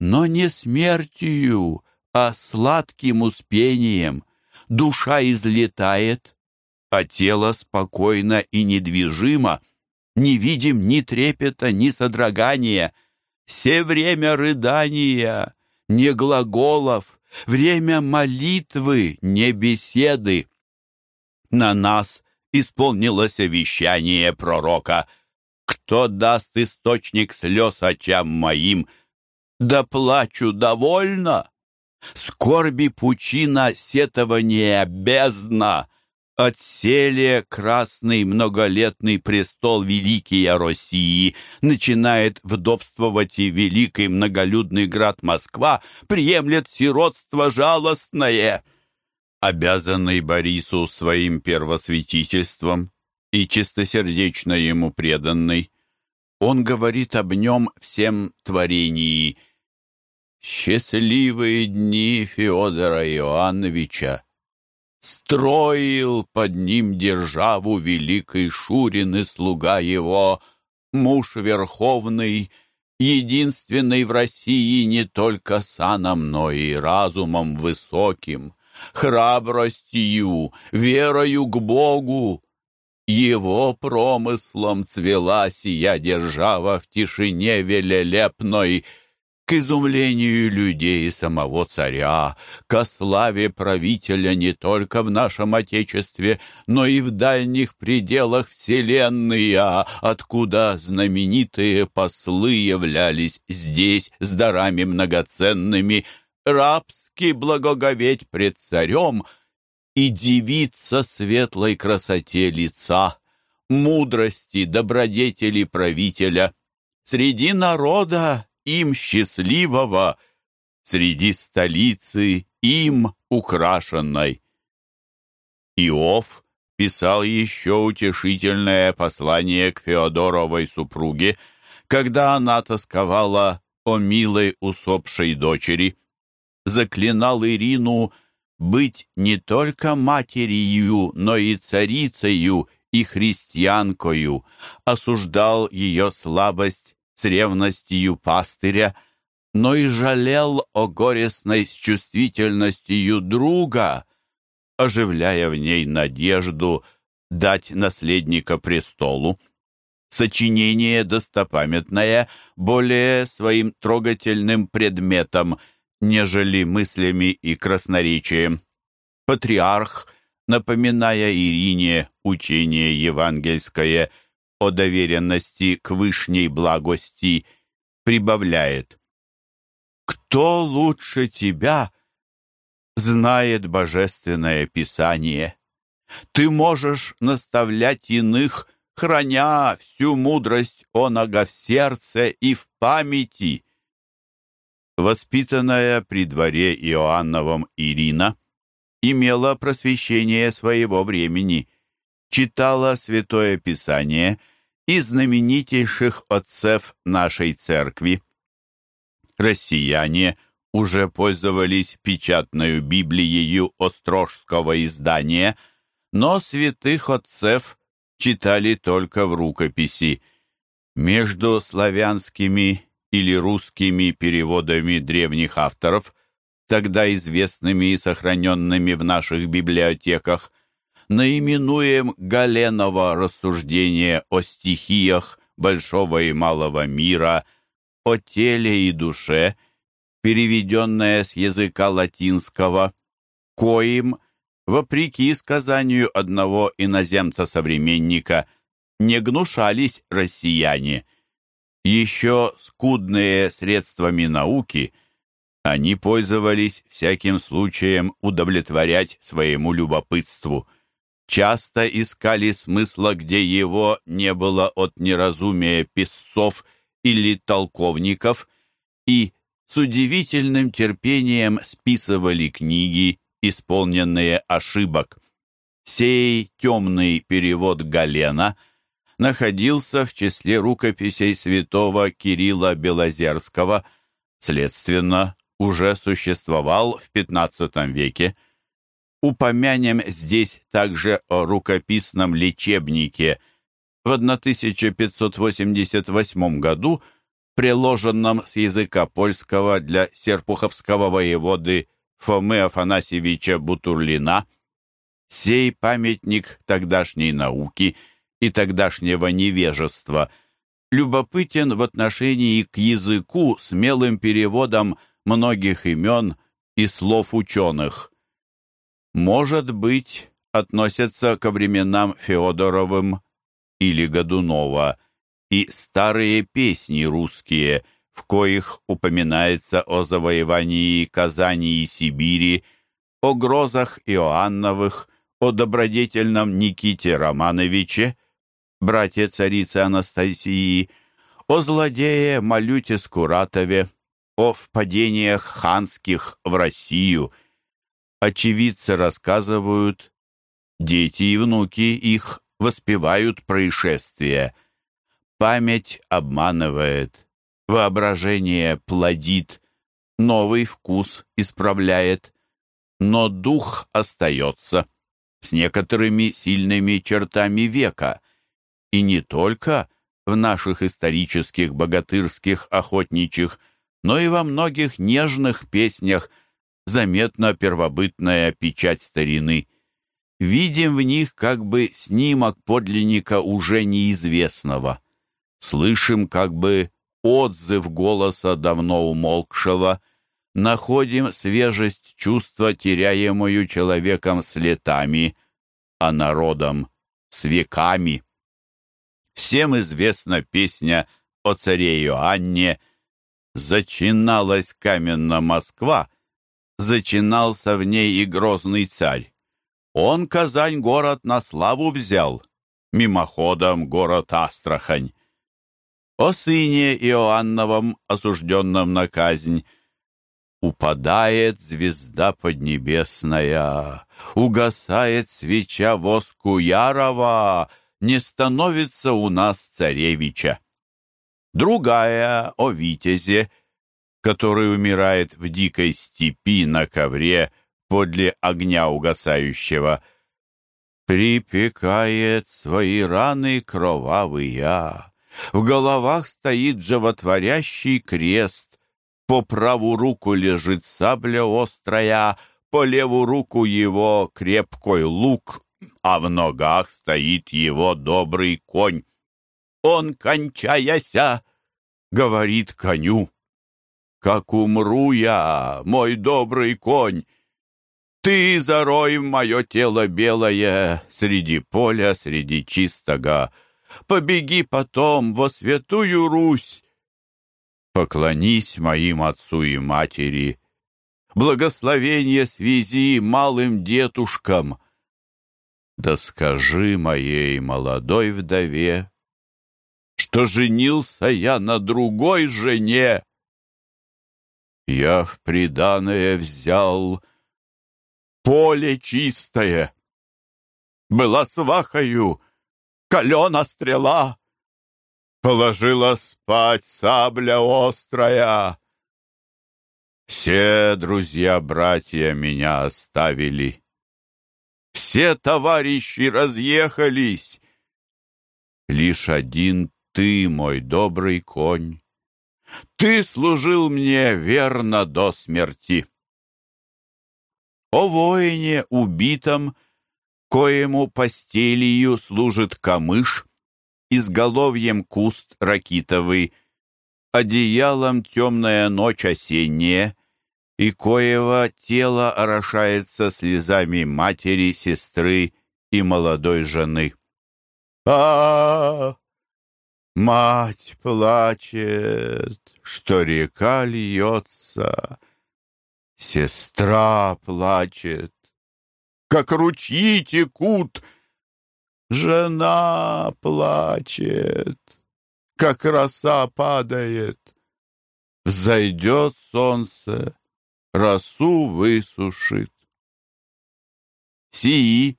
но не смертью, а сладким успением. Душа излетает, а тело спокойно и недвижимо, не видим ни трепета, ни содрогания. Все время рыдания, не глаголов, время молитвы, не беседы. На нас исполнилось обещание пророка — кто даст источник слез очам моим? Да плачу довольно. Скорби пучина, сетования бездна. Отселе красный многолетный престол Великия России начинает вдовствовать и великий многолюдный град Москва приемлет сиротство жалостное. Обязанный Борису своим первосвятительством, и чистосердечно ему преданный. Он говорит об нем всем творении. «Счастливые дни Феодора Иоанновича! Строил под ним державу великий Шурин и слуга его, муж верховный, единственный в России не только саном, но и разумом высоким, храбростью, верою к Богу, его промыслом цвела сия держава в тишине велелепной, к изумлению людей и самого царя, ко славе правителя не только в нашем Отечестве, но и в дальних пределах вселенной, откуда знаменитые послы являлись здесь с дарами многоценными, рабски благоговеть пред царем — и дивиться светлой красоте лица, мудрости, добродетели правителя, среди народа им счастливого, среди столицы им украшенной. Иов писал еще утешительное послание к Феодоровой супруге, когда она тосковала о милой усопшей дочери, заклинал Ирину быть не только матерью, но и царицею и христианкою, осуждал ее слабость с ревностью пастыря, но и жалел о горестной с чувствительностью друга, оживляя в ней надежду дать наследника престолу. Сочинение достопамятное более своим трогательным предметом – нежели мыслями и красноречием. Патриарх, напоминая Ирине учение евангельское о доверенности к вышней благости, прибавляет «Кто лучше тебя знает божественное Писание? Ты можешь наставлять иных, храня всю мудрость оного в сердце и в памяти» Воспитанная при дворе Иоанновом Ирина имела просвещение своего времени, читала Святое Писание и знаменитейших отцев нашей церкви. Россияне уже пользовались печатной Библией Острожского издания, но святых отцев читали только в рукописи. Между славянскими или русскими переводами древних авторов, тогда известными и сохраненными в наших библиотеках, наименуем Галенова рассуждение о стихиях большого и малого мира, о теле и душе, переведенное с языка латинского, коим, вопреки сказанию одного иноземца-современника, не гнушались россияне – еще скудные средствами науки, они пользовались всяким случаем удовлетворять своему любопытству. Часто искали смысла, где его не было от неразумия писцов или толковников, и с удивительным терпением списывали книги, исполненные ошибок. Сей темный перевод Галена — находился в числе рукописей святого Кирилла Белозерского, следственно, уже существовал в XV веке. Упомянем здесь также о рукописном лечебнике в 1588 году, приложенном с языка польского для серпуховского воеводы Фомы Афанасьевича Бутурлина. Сей памятник тогдашней науки – и тогдашнего невежества, любопытен в отношении к языку смелым переводом многих имен и слов ученых. Может быть, относятся ко временам Феодоровым или Годунова и старые песни русские, в коих упоминается о завоевании Казани и Сибири, о грозах Иоанновых, о добродетельном Никите Романовиче, братья царицы Анастасии, о злодее Малюте Скуратове, о впадениях ханских в Россию. Очевидцы рассказывают, дети и внуки их воспевают происшествия. Память обманывает, воображение плодит, новый вкус исправляет, но дух остается с некоторыми сильными чертами века, и не только в наших исторических, богатырских, охотничьих, но и во многих нежных песнях заметна первобытная печать старины. Видим в них как бы снимок подлинника уже неизвестного. Слышим как бы отзыв голоса давно умолкшего, находим свежесть чувства, теряемую человеком с летами, а народом с веками. Всем известна песня о царе Иоанне «Зачиналась каменна Москва», зачинался в ней и грозный царь. Он Казань город на славу взял, мимоходом город Астрахань. О сыне Иоанновом, осужденном на казнь, Упадает звезда поднебесная, Угасает свеча воску ярова, не становится у нас царевича. Другая о Витязе, который умирает в дикой степи на ковре подле огня угасающего, припекает свои раны кровавые. В головах стоит животворящий крест, по правую руку лежит сабля острая, по левую руку его крепкой лук а в ногах стоит его добрый конь. Он, кончаяся, говорит коню, «Как умру я, мой добрый конь, ты зарой мое тело белое среди поля, среди чистого. Побеги потом во святую Русь, поклонись моим отцу и матери, благословение связи малым детушкам» Да скажи моей молодой вдове, Что женился я на другой жене. Я в приданое взял поле чистое. Была свахою, калена стрела, положила спать сабля острая. Все друзья-братья меня оставили. Все товарищи разъехались. Лишь один ты, мой добрый конь. Ты служил мне верно до смерти. О воине убитом, коему постелью служит камыш, изголовьем куст ракитовый, одеялом темная ночь осенняя, и коего тело орошается слезами матери, сестры и молодой жены. а, Мать плачет, что река льется, Сестра плачет, как ручьи текут, Жена плачет, как роса падает. Зайдет солнце, росу высушит. Сии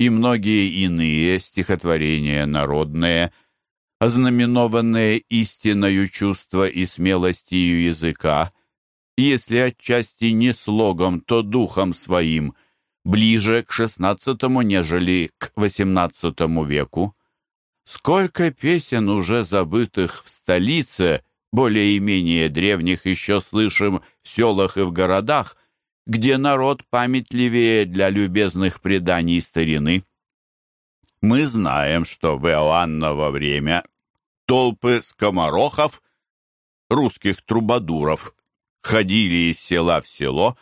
и многие иные стихотворения народные, ознаменованные истинною чувства и смелостью языка, если отчасти не слогом, то духом своим, ближе к XVI, нежели к XVIII веку. Сколько песен уже забытых в столице, более-менее древних еще слышим в селах и в городах, где народ памятливее для любезных преданий старины. Мы знаем, что в Иоанново время толпы скоморохов, русских трубадуров, ходили из села в село,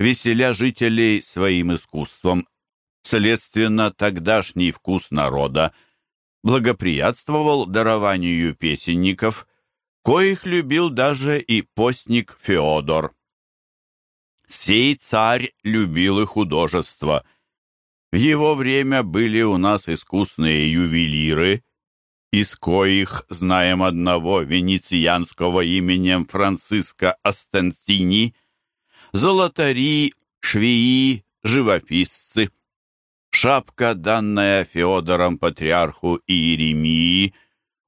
веселя жителей своим искусством. Следственно, тогдашний вкус народа благоприятствовал дарованию песенников, коих любил даже и постник Феодор. Сей царь любил и художество. В его время были у нас искусные ювелиры, из коих знаем одного венецианского именем Франциско Астентини, золотари, швеи, живописцы. Шапка, данная Феодором патриарху Иеремии,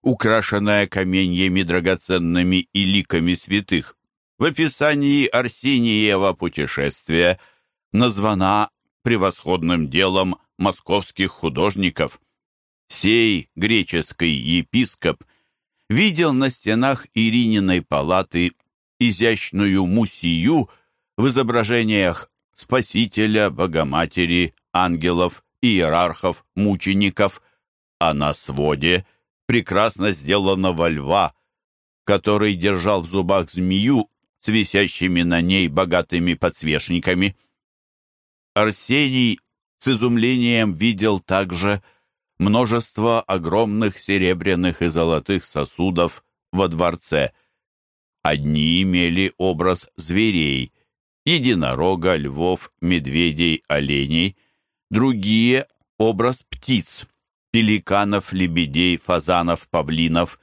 украшенная каменьями драгоценными и ликами святых, в описании Арсениева путешествия названа превосходным делом московских художников. Сей греческий епископ видел на стенах Ирининой палаты изящную мусию в изображениях Спасителя, Богоматери, ангелов, иерархов, мучеников, а на своде прекрасно сделанного льва, который держал в зубах змею с висящими на ней богатыми подсвечниками. Арсений с изумлением видел также, множество огромных серебряных и золотых сосудов во дворце. Одни имели образ зверей, единорога, львов, медведей, оленей, другие — образ птиц, пеликанов, лебедей, фазанов, павлинов,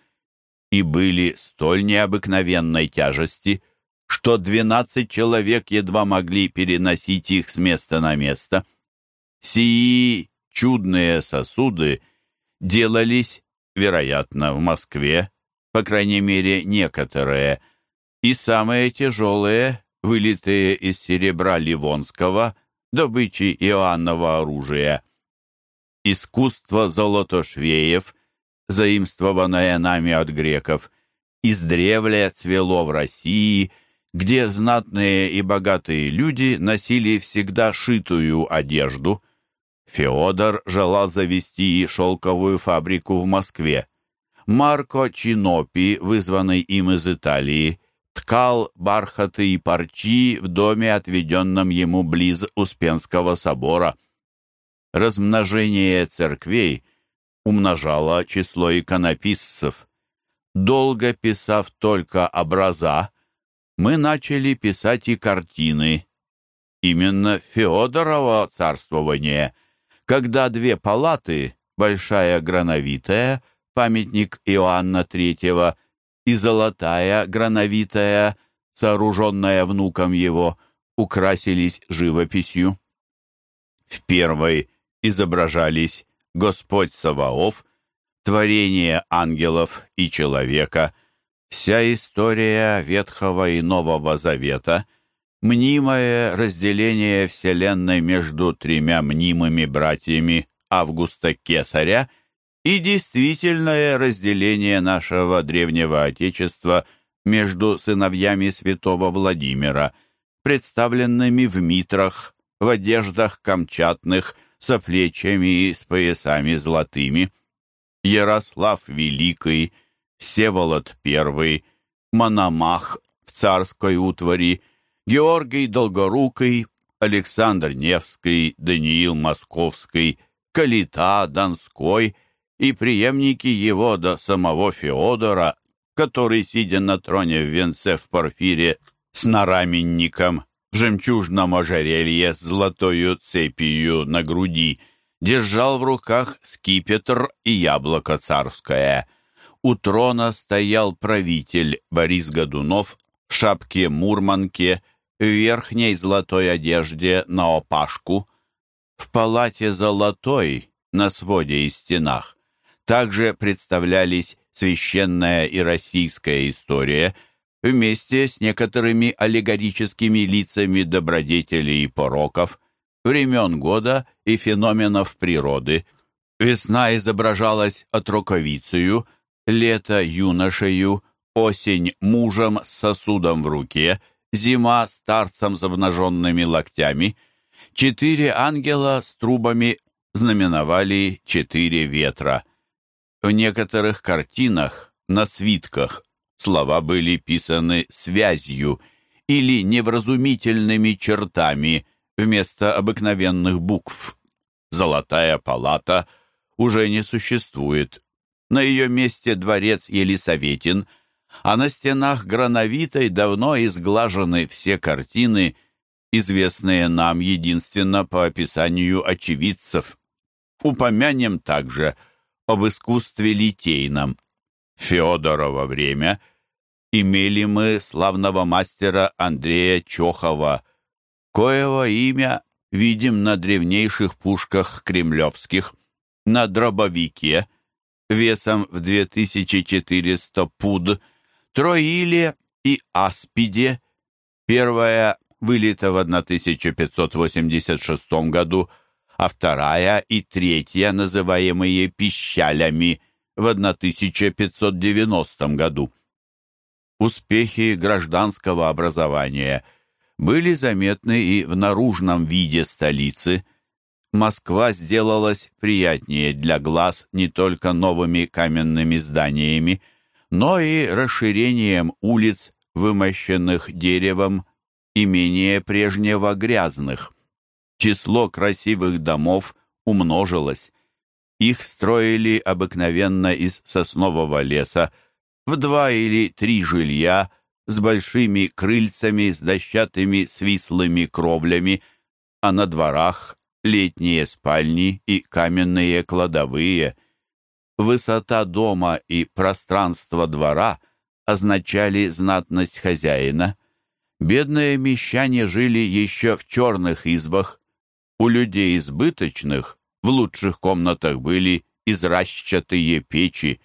и были столь необыкновенной тяжести, что двенадцать человек едва могли переносить их с места на место. Сии чудные сосуды делались, вероятно, в Москве, по крайней мере, некоторые, и самые тяжелые, вылитые из серебра Ливонского, добычи Иоаннова оружия. Искусство золотошвеев, заимствованное нами от греков, издревле цвело в России, где знатные и богатые люди носили всегда шитую одежду – Феодор желал завести шелковую фабрику в Москве. Марко Чинопи, вызванный им из Италии, ткал бархаты и парчи в доме, отведенном ему близ Успенского собора. Размножение церквей умножало число иконописцев. Долго писав только образа, мы начали писать и картины. Именно Феодорово царствование – когда две палаты, большая грановитая, памятник Иоанна Третьего, и золотая грановитая, сооруженная внуком его, украсились живописью. В первой изображались Господь Саваоф, творение ангелов и человека, вся история Ветхого и Нового Завета, мнимое разделение Вселенной между тремя мнимыми братьями Августа Кесаря и действительное разделение нашего древнего Отечества между сыновьями святого Владимира, представленными в митрах, в одеждах камчатных, с плечами и с поясами золотыми, Ярослав Великий, Всеволод I, Мономах в царской утвари, Георгий Долгорукий, Александр Невский, Даниил Московский, Калита Донской и преемники его до самого Феодора, который, сидя на троне в венце в порфире с нараменником, в жемчужном ожерелье с золотою цепью на груди, держал в руках скипетр и яблоко царское. У трона стоял правитель Борис Годунов в шапке-мурманке, в верхней золотой одежде на опашку. В палате золотой, на своде и стенах, также представлялись священная и российская история – вместе с некоторыми аллегорическими лицами добродетелей и пороков, времен года и феноменов природы. Весна изображалась отроковицею, лето юношею, осень мужем с сосудом в руке, зима старцем с обнаженными локтями. Четыре ангела с трубами знаменовали четыре ветра. В некоторых картинах, на свитках, слова были писаны связью или невразумительными чертами вместо обыкновенных букв. Золотая палата уже не существует. На ее месте дворец Елисаветин, а на стенах грановитой давно изглажены все картины, известные нам единственно по описанию очевидцев. Упомянем также об искусстве литейном. Феодорово время – имели мы славного мастера Андрея Чохова, коего имя видим на древнейших пушках кремлевских, на дробовике, весом в 2400 пуд, троиле и аспиде, первая вылета в 1586 году, а вторая и третья, называемые пищалями, в 1590 году. Успехи гражданского образования были заметны и в наружном виде столицы. Москва сделалась приятнее для глаз не только новыми каменными зданиями, но и расширением улиц, вымощенных деревом и менее прежнего грязных. Число красивых домов умножилось. Их строили обыкновенно из соснового леса, в два или три жилья с большими крыльцами с дощатыми свислыми кровлями, а на дворах летние спальни и каменные кладовые. Высота дома и пространство двора означали знатность хозяина. Бедные мещане жили еще в черных избах. У людей избыточных в лучших комнатах были изращатые печи,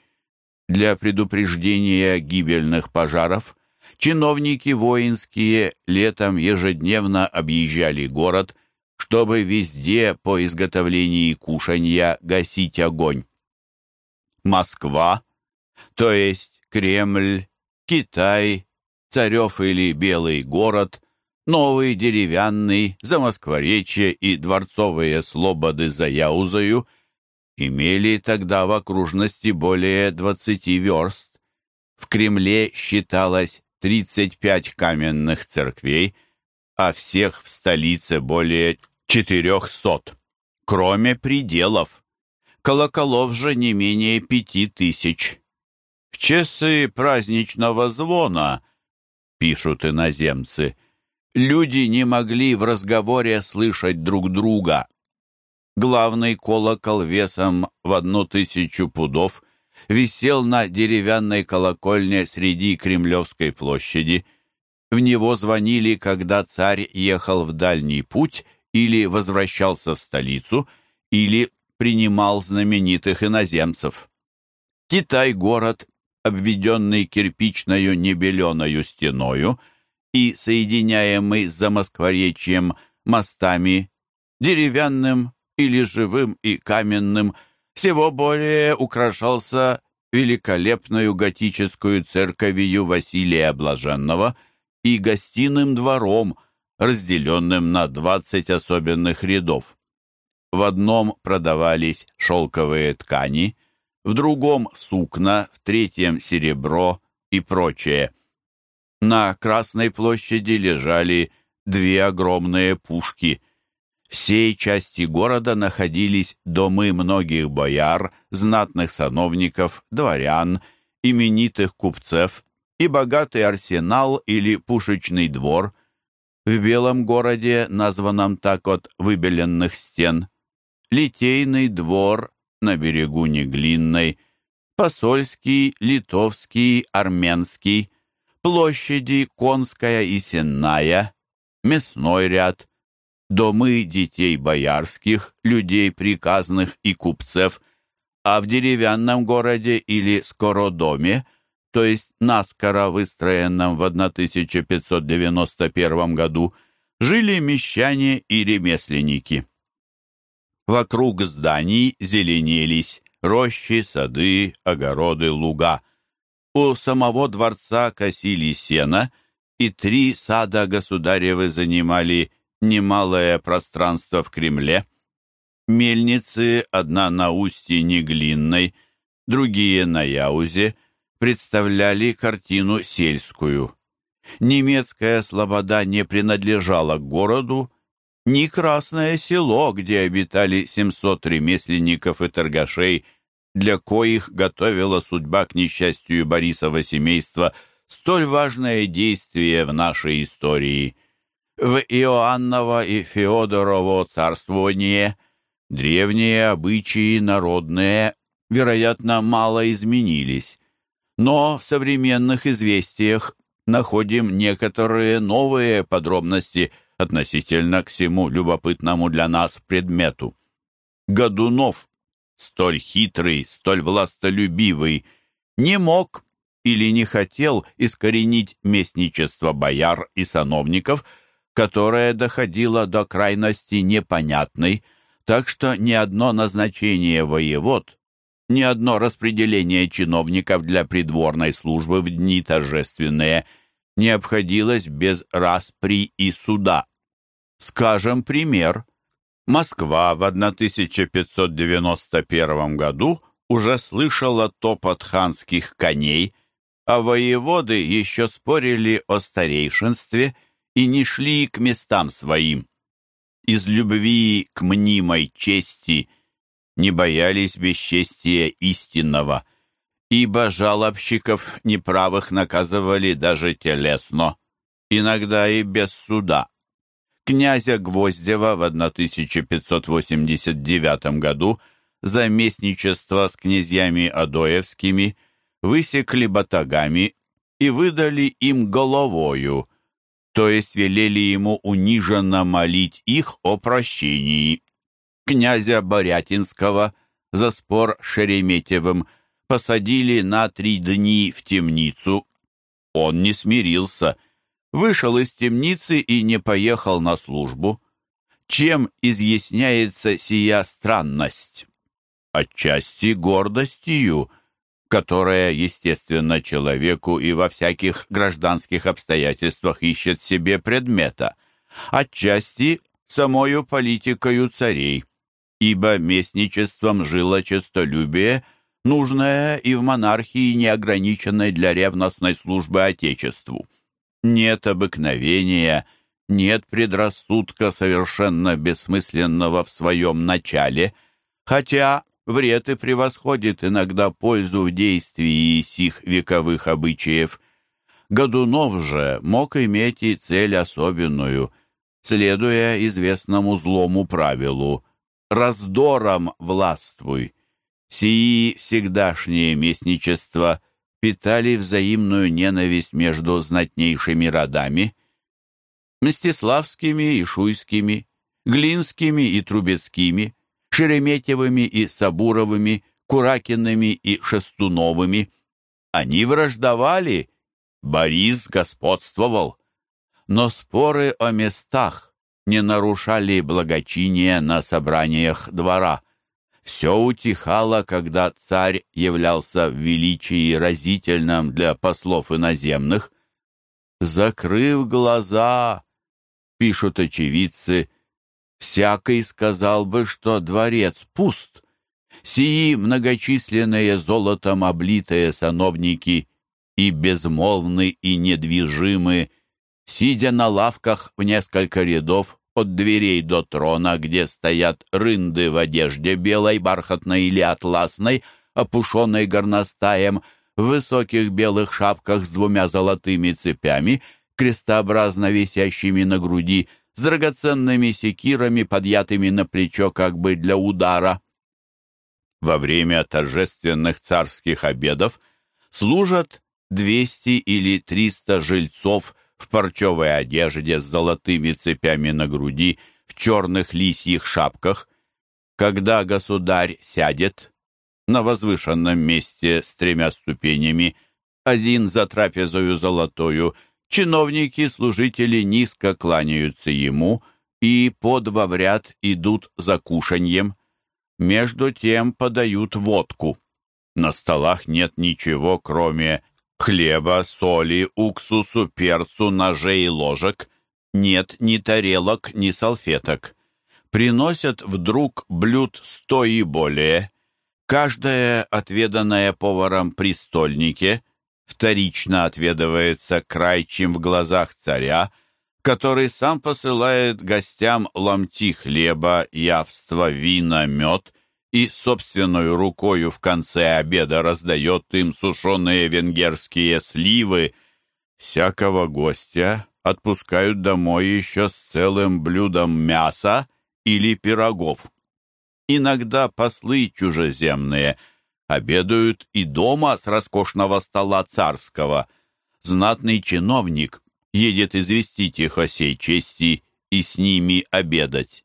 для предупреждения гибельных пожаров чиновники воинские летом ежедневно объезжали город, чтобы везде по изготовлении кушанья гасить огонь. Москва, то есть Кремль, Китай, Царев или Белый город, Новый деревянный, Замоскворечье и дворцовые слободы за Яузою – имели тогда в окружности более 20 верст. В Кремле считалось 35 каменных церквей, а всех в столице более 400, кроме пределов. Колоколов же не менее пяти тысяч. В часы праздничного звона, пишут иноземцы, люди не могли в разговоре слышать друг друга. Главный колокол весом в одну тысячу пудов висел на деревянной колокольне среди Кремлевской площади. В него звонили, когда царь ехал в дальний путь или возвращался в столицу, или принимал знаменитых иноземцев. Китай-город, обведенный кирпичною небеленою стеною и соединяемый с Замоскворечьем мостами, деревянным или живым и каменным, всего более украшался великолепную готическую церковью Василия Блаженного и гостиным двором, разделенным на двадцать особенных рядов. В одном продавались шелковые ткани, в другом — сукна, в третьем — серебро и прочее. На Красной площади лежали две огромные пушки. В всей части города находились домы многих бояр, знатных сановников, дворян, именитых купцев и богатый арсенал или пушечный двор. В Белом городе, названном так от выбеленных стен, Литейный двор на берегу Неглинной, Посольский, Литовский, Армянский, площади Конская и Сенная, Мясной ряд, домы детей боярских, людей приказных и купцев, а в деревянном городе или скородоме, то есть наскоро выстроенном в 1591 году, жили мещане и ремесленники. Вокруг зданий зеленелись рощи, сады, огороды, луга. У самого дворца косили сено, и три сада государевы занимали немалое пространство в Кремле. Мельницы, одна на устье Неглинной, другие на Яузе, представляли картину сельскую. Немецкая слобода не принадлежала к городу, ни Красное село, где обитали 700 ремесленников и торгашей, для коих готовила судьба к несчастью Борисова семейства столь важное действие в нашей истории. В Иоанново и Феодорово царствование древние обычаи народные, вероятно, мало изменились, но в современных известиях находим некоторые новые подробности – относительно к всему любопытному для нас предмету. Годунов, столь хитрый, столь властолюбивый, не мог или не хотел искоренить местничество бояр и сановников, которое доходило до крайности непонятной, так что ни одно назначение воевод, ни одно распределение чиновников для придворной службы в дни торжественные – не обходилось без распри и суда. Скажем пример. Москва в 1591 году уже слышала топот ханских коней, а воеводы еще спорили о старейшинстве и не шли к местам своим. Из любви к мнимой чести не боялись бесчестия истинного – ибо жалобщиков неправых наказывали даже телесно, иногда и без суда. Князя Гвоздева в 1589 году за местничество с князьями Адоевскими высекли батагами и выдали им головою, то есть велели ему униженно молить их о прощении. Князя Борятинского за спор с Шереметьевым – посадили на три дни в темницу. Он не смирился, вышел из темницы и не поехал на службу. Чем изъясняется сия странность? Отчасти гордостью, которая, естественно, человеку и во всяких гражданских обстоятельствах ищет себе предмета, отчасти самою политикою царей, ибо местничеством жило честолюбие – нужное и в монархии неограниченной для ревностной службы Отечеству. Нет обыкновения, нет предрассудка совершенно бессмысленного в своем начале, хотя вред и превосходит иногда пользу в действии сих вековых обычаев. Годунов же мог иметь и цель особенную, следуя известному злому правилу «раздором властвуй». Сии всегдашние местничества питали взаимную ненависть между знатнейшими родами, Мстиславскими и Шуйскими, Глинскими и Трубецкими, Шереметьевыми и Сабуровыми, Куракиными и Шестуновыми. Они враждовали, Борис господствовал. Но споры о местах не нарушали благочиния на собраниях двора. Все утихало, когда царь являлся в величии разительном для послов иноземных. «Закрыв глаза», — пишут очевидцы, — «всякий сказал бы, что дворец пуст. Сии многочисленные золотом облитые сановники и безмолвны и недвижимы, сидя на лавках в несколько рядов от дверей до трона, где стоят рынды в одежде белой, бархатной или атласной, опушенной горностаем, в высоких белых шапках с двумя золотыми цепями, крестообразно висящими на груди, с драгоценными секирами, подъятыми на плечо как бы для удара. Во время торжественных царских обедов служат 200 или 300 жильцов в парчевой одежде с золотыми цепями на груди, в черных лисьих шапках. Когда государь сядет на возвышенном месте с тремя ступенями, один за трапезою золотою, чиновники-служители низко кланяются ему и по два в ряд идут за кушаньем. Между тем подают водку. На столах нет ничего, кроме Хлеба, соли, уксусу, перцу, ножей и ложек. Нет ни тарелок, ни салфеток. Приносят вдруг блюд сто и более. Каждое отведанное поваром при стольнике вторично отведывается крайчим в глазах царя, который сам посылает гостям ломти хлеба, явство, вина, мед и собственной рукою в конце обеда раздает им сушеные венгерские сливы. Всякого гостя отпускают домой еще с целым блюдом мяса или пирогов. Иногда послы чужеземные обедают и дома с роскошного стола царского. Знатный чиновник едет известить их о сей чести и с ними обедать.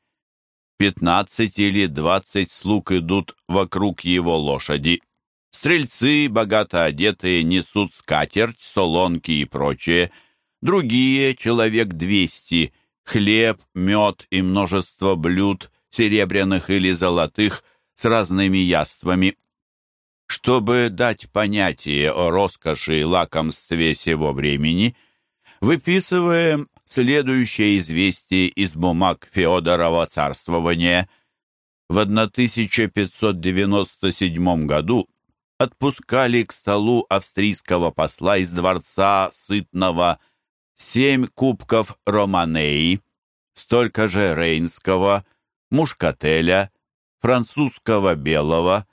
Пятнадцать или двадцать слуг идут вокруг его лошади. Стрельцы, богато одетые, несут скатерть, солонки и прочее. Другие, человек двести, хлеб, мед и множество блюд, серебряных или золотых, с разными яствами. Чтобы дать понятие о роскоши и лакомстве сего времени, выписываем следующее известие из бумаг Феодорова царствования. В 1597 году отпускали к столу австрийского посла из дворца Сытного семь кубков романеи, столько же рейнского, мушкателя, французского белого,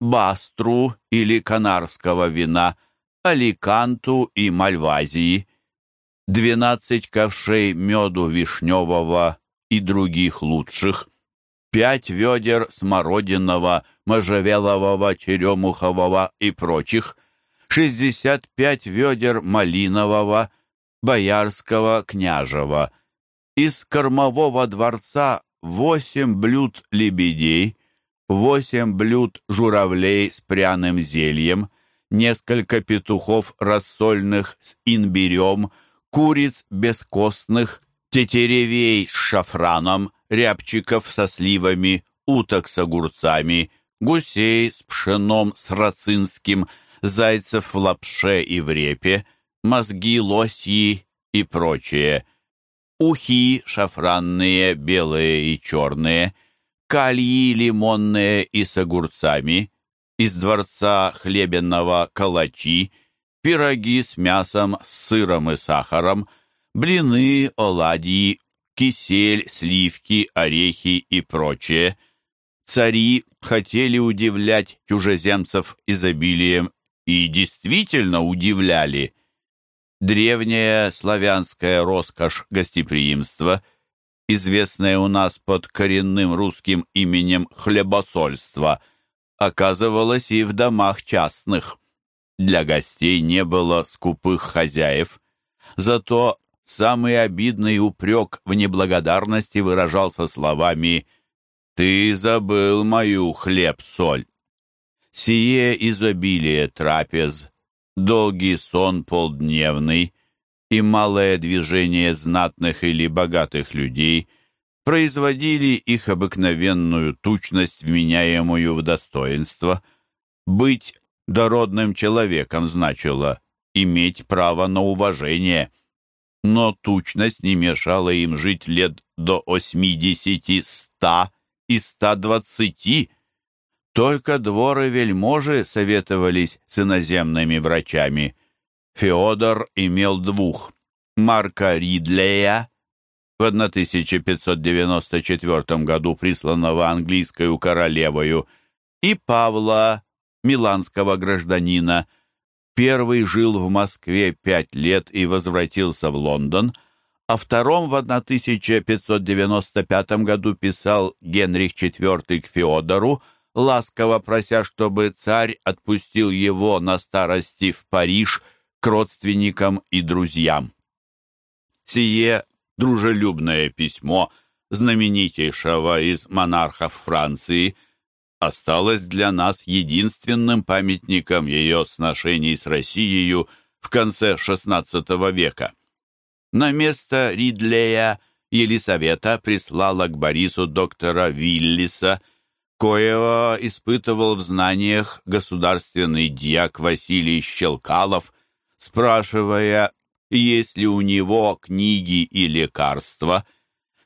бастру или канарского вина, аликанту и мальвазии – двенадцать ковшей меду вишневого и других лучших, пять ведер смородиного, можжевелового, черемухового и прочих, шестьдесят пять ведер малинового, боярского, княжего. Из кормового дворца восемь блюд лебедей, восемь блюд журавлей с пряным зельем, несколько петухов рассольных с имбирем, куриц бескостных, тетеревей с шафраном, рябчиков со сливами, уток с огурцами, гусей с пшеном с рацинским, зайцев в лапше и в репе, мозги лосьи и прочее, ухи шафранные, белые и черные, кальи лимонные и с огурцами, из дворца хлебенного калачи, пироги с мясом, с сыром и сахаром, блины, оладьи, кисель, сливки, орехи и прочее. Цари хотели удивлять чужеземцев изобилием и действительно удивляли. Древняя славянская роскошь гостеприимства, известная у нас под коренным русским именем хлебосольства, оказывалась и в домах частных – для гостей не было скупых хозяев, зато самый обидный упрек в неблагодарности выражался словами «Ты забыл мою хлеб-соль». Сие изобилие трапез, долгий сон полдневный и малое движение знатных или богатых людей производили их обыкновенную тучность, вменяемую в достоинство. Быть дородным человеком значило иметь право на уважение, но тучность не мешала им жить лет до восьмидесяти, ста и ста двадцати. Только дворы вельможи советовались с иноземными врачами. Феодор имел двух — Марка Ридлея, в 1594 году присланного английскую королевою, и Павла, миланского гражданина. Первый жил в Москве пять лет и возвратился в Лондон, о втором в 1595 году писал Генрих IV к Феодору, ласково прося, чтобы царь отпустил его на старости в Париж к родственникам и друзьям. Сие дружелюбное письмо знаменитейшего из монархов Франции осталось для нас единственным памятником ее сношений с Россией в конце XVI века. На место Ридлея Елисавета прислала к Борису доктора Виллиса, коего испытывал в знаниях государственный дьяк Василий Щелкалов, спрашивая, есть ли у него книги и лекарства,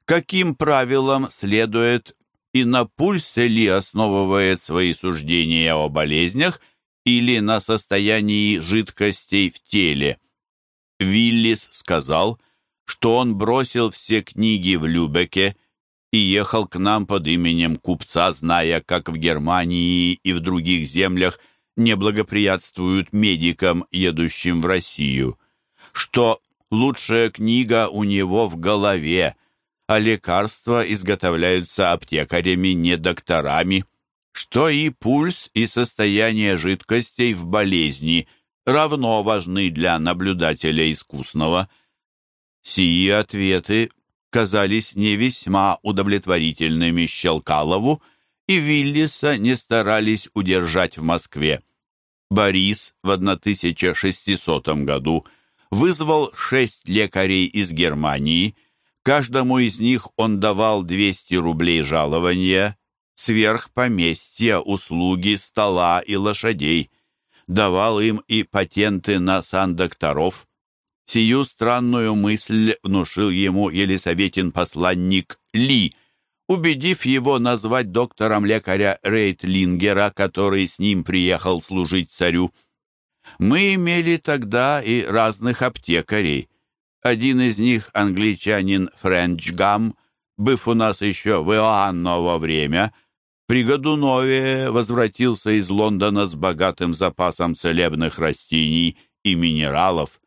каким правилам следует и на пульсе ли основывает свои суждения о болезнях или на состоянии жидкостей в теле. Виллис сказал, что он бросил все книги в Любеке и ехал к нам под именем купца, зная, как в Германии и в других землях не благоприятствуют медикам, едущим в Россию, что лучшая книга у него в голове, а лекарства изготовляются аптекарями, не докторами, что и пульс, и состояние жидкостей в болезни равно важны для наблюдателя искусного. Сии ответы казались не весьма удовлетворительными Щелкалову, и Виллиса не старались удержать в Москве. Борис в 1600 году вызвал шесть лекарей из Германии. Каждому из них он давал 200 рублей жалования, сверх поместья, услуги, стола и лошадей. Давал им и патенты на сандокторов. Сию странную мысль внушил ему Елисаветин посланник Ли, убедив его назвать доктором лекаря Рейтлингера, который с ним приехал служить царю. Мы имели тогда и разных аптекарей. Один из них, англичанин Френчгам, быв у нас еще в Иоанново время, при Годунове возвратился из Лондона с богатым запасом целебных растений и минералов.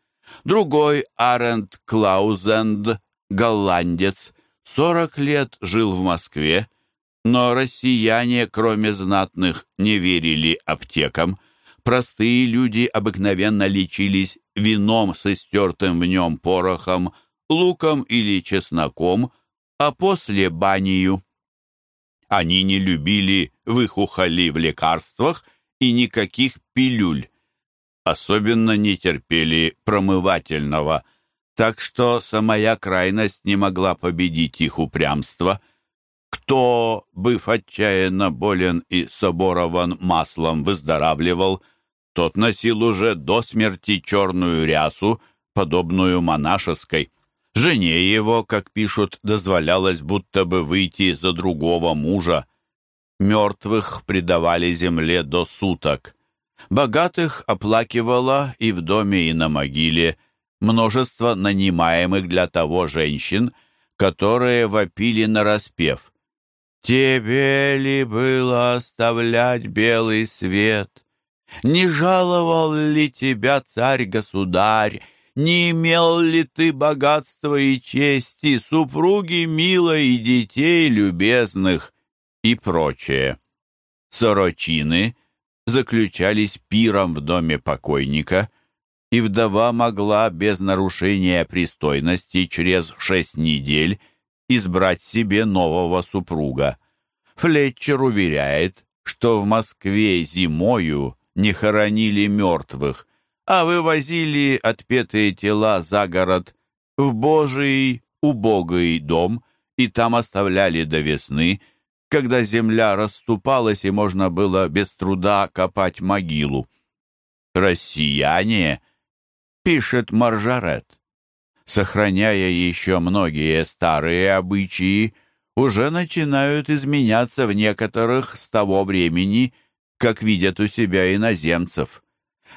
Другой, Арент Клаузенд, голландец, сорок лет жил в Москве, но россияне, кроме знатных, не верили аптекам. Простые люди обыкновенно лечились вином с истертым в нем порохом, луком или чесноком, а после банию. Они не любили выхухоли в лекарствах и никаких пилюль особенно не терпели промывательного, так что самая крайность не могла победить их упрямство. Кто, быв отчаянно болен и соборован маслом, выздоравливал, тот носил уже до смерти черную рясу, подобную монашеской. Жене его, как пишут, дозволялось будто бы выйти за другого мужа. Мертвых предавали земле до суток. Богатых оплакивала и в доме, и на могиле множество нанимаемых для того женщин, которые вопили на распев. «Тебе ли было оставлять белый свет? Не жаловал ли тебя царь-государь? Не имел ли ты богатства и чести, супруги милой и детей любезных?» и прочее. Сорочины заключались пиром в доме покойника, и вдова могла без нарушения пристойности через шесть недель избрать себе нового супруга. Флетчер уверяет, что в Москве зимою не хоронили мертвых, а вывозили отпетые тела за город в Божий убогий дом и там оставляли до весны, когда земля расступалась и можно было без труда копать могилу. «Россияне», — пишет Маржарет, сохраняя еще многие старые обычаи, уже начинают изменяться в некоторых с того времени, как видят у себя иноземцев.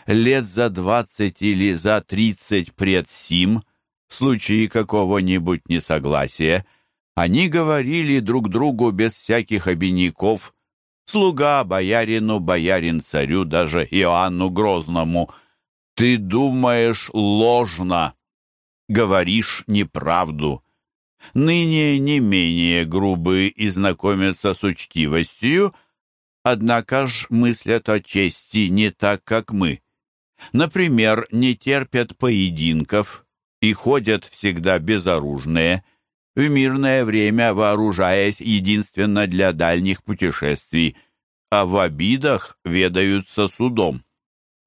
Лет за двадцать или за тридцать пред сим, в случае какого-нибудь несогласия, они говорили друг другу без всяких обиняков, слуга боярину, боярин царю, даже Иоанну Грозному. «Ты думаешь ложно, говоришь неправду». Ныне не менее грубые и знакомятся с учтивостью, однако ж мыслят о чести не так, как мы. Например, не терпят поединков и ходят всегда безоружные, в мирное время вооружаясь единственно для дальних путешествий, а в обидах ведаются судом.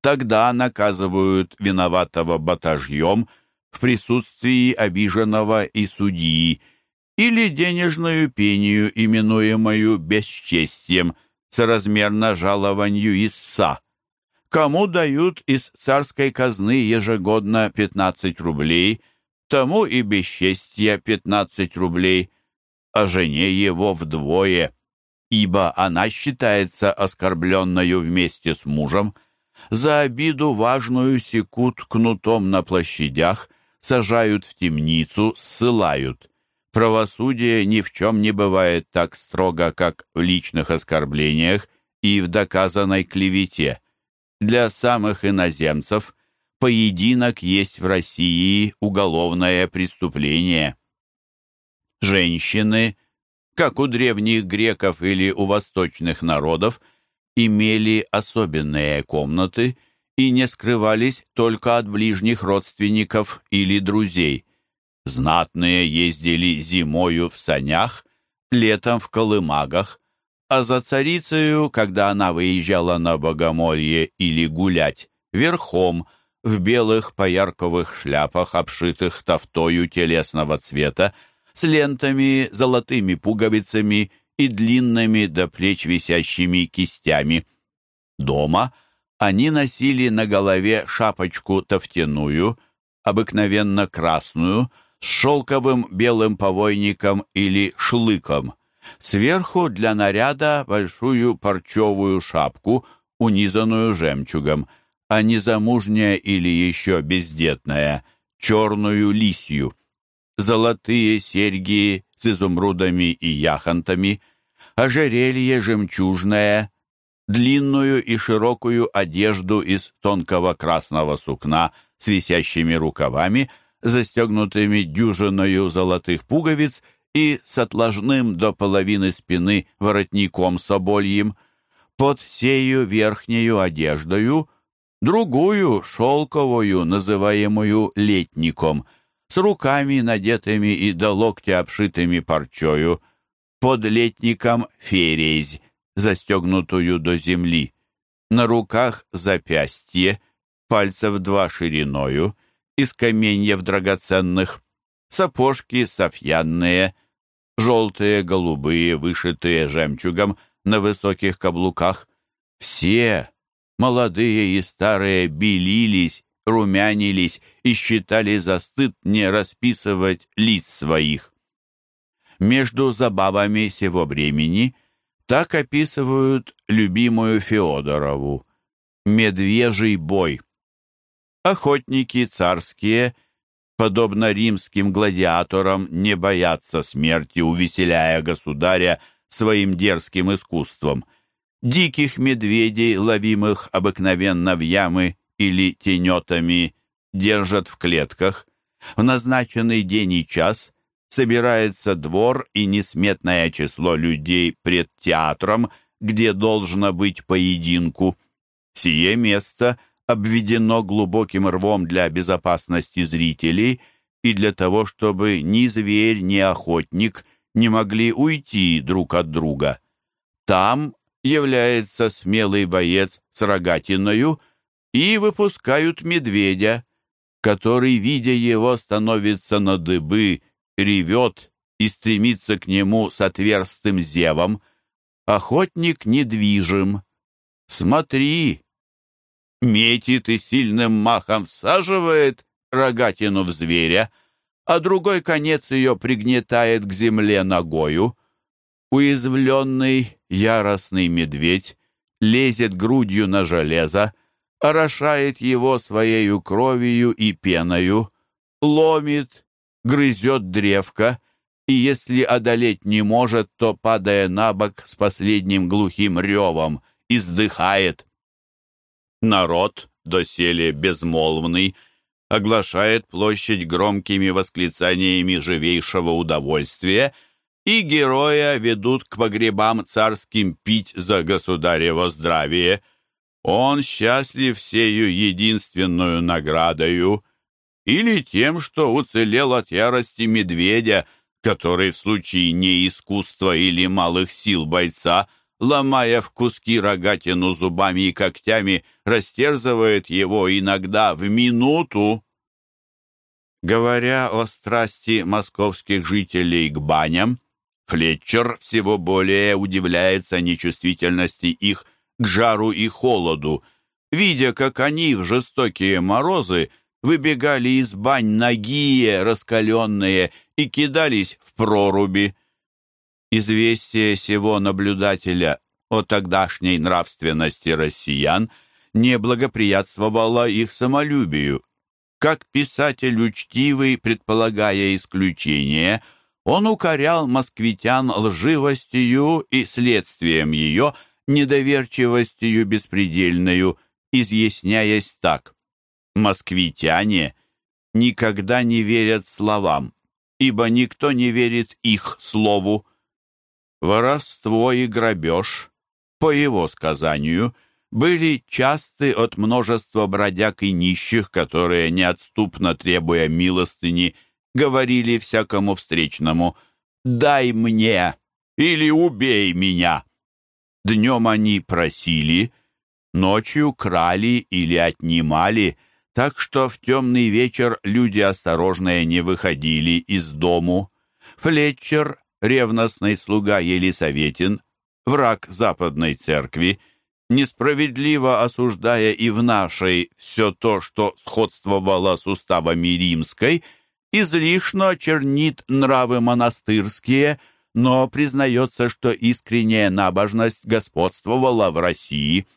Тогда наказывают виноватого батажьем в присутствии обиженного и судьи, или денежную пению, именуемую бесчестием – соразмерно жалованию исса. Кому дают из царской казны ежегодно 15 рублей, тому и бесчестье 15 рублей, а жене его вдвое, ибо она считается оскорбленною вместе с мужем. За обиду важную секут кнутом на площадях, сажают в темницу, ссылают. Правосудие ни в чем не бывает так строго, как в личных оскорблениях и в доказанной клевете. Для самых иноземцев поединок есть в России уголовное преступление. Женщины, как у древних греков или у восточных народов, имели особенные комнаты и не скрывались только от ближних родственников или друзей. Знатные ездили зимою в санях, летом в колымагах, а за царицею, когда она выезжала на богомолье или гулять, верхом, в белых поярковых шляпах, обшитых тофтою телесного цвета, с лентами, золотыми пуговицами и длинными до плеч висящими кистями. Дома они носили на голове шапочку тофтяную, обыкновенно красную, с шелковым белым повойником или шлыком. Сверху для наряда большую парчевую шапку, унизанную жемчугом, а незамужняя или еще бездетная — черную лисью. Золотые серьги с изумрудами и яхонтами, ожерелье жемчужное, длинную и широкую одежду из тонкого красного сукна с висящими рукавами — застегнутыми дюжиною золотых пуговиц и с отложным до половины спины воротником собольем, под сею верхнею одеждою, другую шелковую, называемую летником, с руками надетыми и до локтя обшитыми парчою, под летником ферезь, застегнутую до земли, на руках запястье, пальцев два шириною, из каменьев драгоценных, сапожки софьянные, желтые, голубые, вышитые жемчугом на высоких каблуках. Все, молодые и старые, белились, румянились и считали за стыд не расписывать лиц своих. Между забавами сего времени так описывают любимую Феодорову «Медвежий бой». Охотники царские, подобно римским гладиаторам, не боятся смерти, увеселяя государя своим дерзким искусством. Диких медведей, ловимых обыкновенно в ямы или тенетами, держат в клетках. В назначенный день и час собирается двор и несметное число людей пред театром, где должно быть поединку. Сие место обведено глубоким рвом для безопасности зрителей и для того, чтобы ни зверь, ни охотник не могли уйти друг от друга. Там является смелый боец с рогатиною и выпускают медведя, который, видя его, становится на дыбы, ревет и стремится к нему с отверстым зевом. Охотник недвижим. Смотри, метит и сильным махом всаживает рогатину в зверя, а другой конец ее пригнетает к земле ногою. Уязвленный яростный медведь лезет грудью на железо, орошает его своею кровью и пеною, ломит, грызет древко, и если одолеть не может, то, падая на бок с последним глухим ревом, издыхает. Народ, доселе безмолвный, оглашает площадь громкими восклицаниями живейшего удовольствия, и героя ведут к погребам царским пить за государево здравие. Он счастлив сею единственную наградою или тем, что уцелел от ярости медведя, который в случае неискусства или малых сил бойца ломая в куски рогатину зубами и когтями, растерзывает его иногда в минуту. Говоря о страсти московских жителей к баням, Флетчер всего более удивляется нечувствительности их к жару и холоду, видя, как они в жестокие морозы выбегали из бань нагие, раскаленные, и кидались в проруби. Известие сего наблюдателя о тогдашней нравственности россиян не благоприятствовало их самолюбию. Как писатель учтивый, предполагая исключение, он укорял москвитян лживостью и следствием ее недоверчивостью беспредельную, изъясняясь так. Москвитяне никогда не верят словам, ибо никто не верит их слову. Воровство и грабеж, по его сказанию, были часты от множества бродяг и нищих, которые, неотступно требуя милостыни, говорили всякому встречному «дай мне» или «убей меня». Днем они просили, ночью крали или отнимали, так что в темный вечер люди осторожные не выходили из дому. Флетчер ревностный слуга Елисаветин, враг Западной Церкви, несправедливо осуждая и в нашей все то, что сходствовало с уставами римской, излишно чернит нравы монастырские, но признается, что искренняя набожность господствовала в России.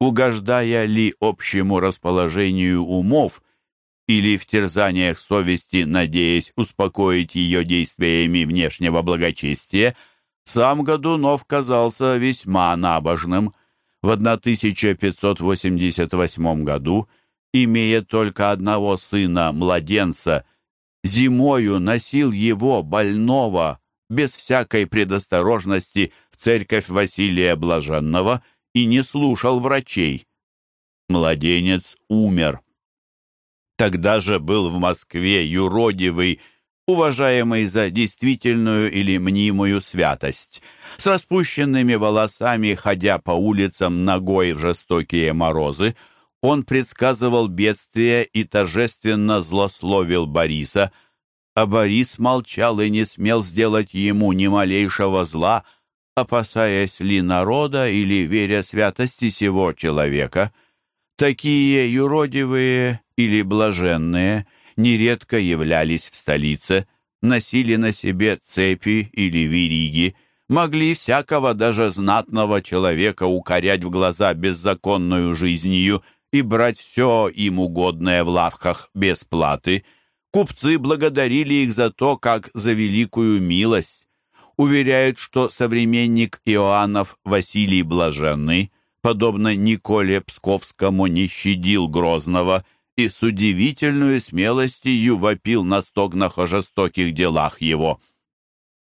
Угождая ли общему расположению умов, или в терзаниях совести, надеясь успокоить ее действиями внешнего благочестия, сам Годунов казался весьма набожным. В 1588 году, имея только одного сына, младенца, зимою носил его, больного, без всякой предосторожности, в церковь Василия Блаженного и не слушал врачей. Младенец умер. Тогда же был в Москве юродивый, уважаемый за действительную или мнимую святость, с распущенными волосами, ходя по улицам ногой в жестокие морозы, он предсказывал бедствие и торжественно злословил Бориса, а Борис молчал и не смел сделать ему ни малейшего зла, опасаясь ли народа или веря святости сего человека. Такие юродивые или блаженные нередко являлись в столице, носили на себе цепи или вериги, могли всякого даже знатного человека укорять в глаза беззаконную жизнью и брать все им угодное в лавках без платы. Купцы благодарили их за то, как за великую милость. Уверяют, что современник Иоаннов Василий Блаженный, подобно Николе Псковскому, не щадил Грозного – и с удивительной смелостью вопил на стогнах о жестоких делах его.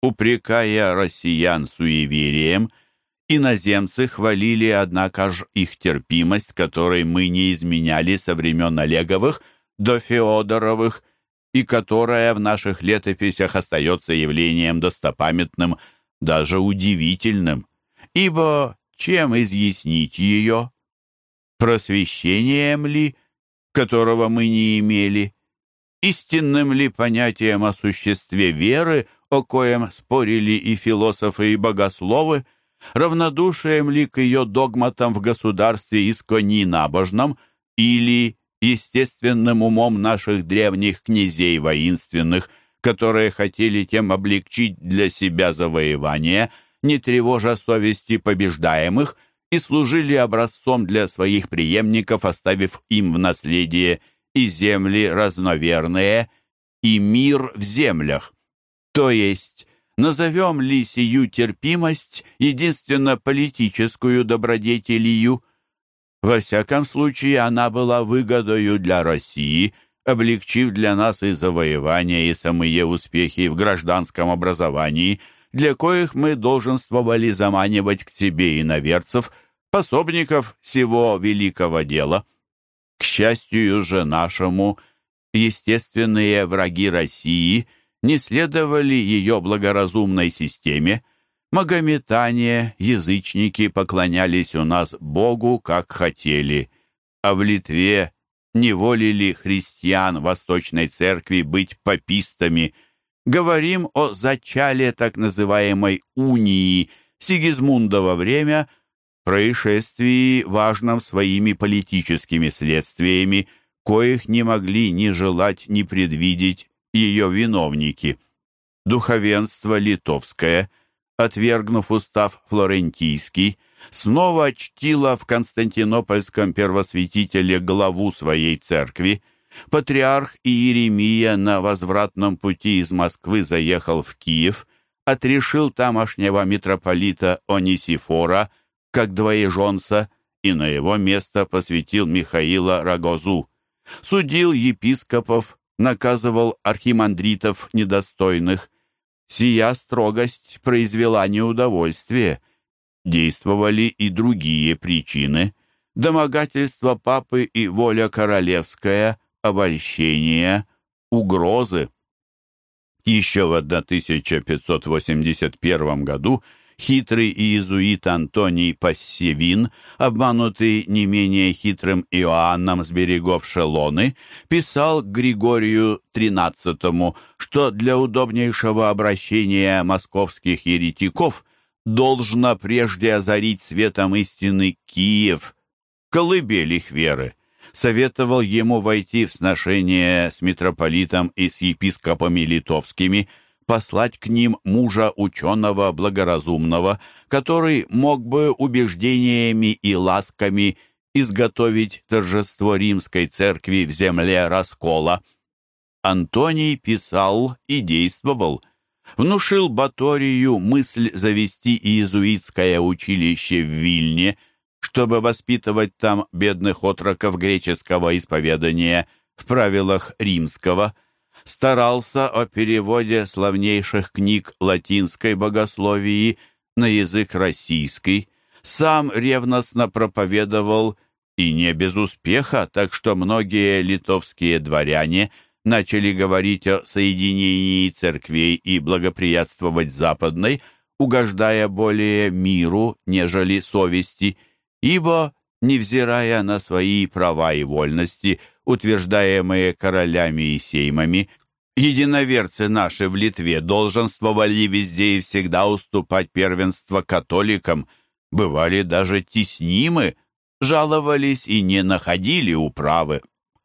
Упрекая россиян суеверием Иноземцы хвалили, однако ж, их терпимость, которой мы не изменяли со времен Олеговых до Феодоровых, и которая в наших летописях остается явлением достопамятным, даже удивительным. Ибо чем изъяснить ее? Просвещением ли, которого мы не имели? Истинным ли понятием о существе веры, о коем спорили и философы, и богословы, равнодушием ли к ее догматам в государстве искони набожном, или естественным умом наших древних князей воинственных, которые хотели тем облегчить для себя завоевание, не тревожа совести побеждаемых, и служили образцом для своих преемников, оставив им в наследие и земли разноверные, и мир в землях. То есть, назовем ли сию терпимость единственно политическую добродетелью – во всяком случае, она была выгодою для России, облегчив для нас и завоевания, и самые успехи в гражданском образовании, для коих мы долженствовали заманивать к себе иноверцев, пособников всего великого дела. К счастью же нашему, естественные враги России не следовали ее благоразумной системе, Магометане, язычники поклонялись у нас Богу, как хотели, а в Литве неволили христиан Восточной Церкви быть папистами. Говорим о зачале так называемой унии Сигизмундова время, происшествии, важном своими политическими следствиями, коих не могли ни желать, ни предвидеть ее виновники. Духовенство литовское – отвергнув устав флорентийский, снова чтила в Константинопольском первосвятителе главу своей церкви. Патриарх Иеремия на возвратном пути из Москвы заехал в Киев, отрешил тамошнего митрополита Онисифора как двоеженца и на его место посвятил Михаила Рогозу. Судил епископов, наказывал архимандритов недостойных, Сия строгость произвела неудовольствие. Действовали и другие причины. Домогательство папы и воля королевская, обольщение, угрозы. Еще в 1581 году хитрый иезуит Антоний Пассевин, обманутый не менее хитрым Иоанном с берегов Шелоны, писал Григорию XIII, что для удобнейшего обращения московских еретиков должно прежде озарить светом истины Киев, колыбель их веры советовал ему войти в сношение с митрополитом и с епископами литовскими – послать к ним мужа ученого благоразумного, который мог бы убеждениями и ласками изготовить торжество римской церкви в земле раскола. Антоний писал и действовал, внушил Баторию мысль завести иезуитское училище в Вильне, чтобы воспитывать там бедных отроков греческого исповедания в правилах римского – старался о переводе славнейших книг латинской богословии на язык российский, сам ревностно проповедовал и не без успеха, так что многие литовские дворяне начали говорить о соединении церквей и благоприятствовать западной, угождая более миру, нежели совести, ибо, невзирая на свои права и вольности, утверждаемые королями и сеймами, единоверцы наши в Литве долженствовали везде и всегда уступать первенство католикам, бывали даже теснимы, жаловались и не находили управы.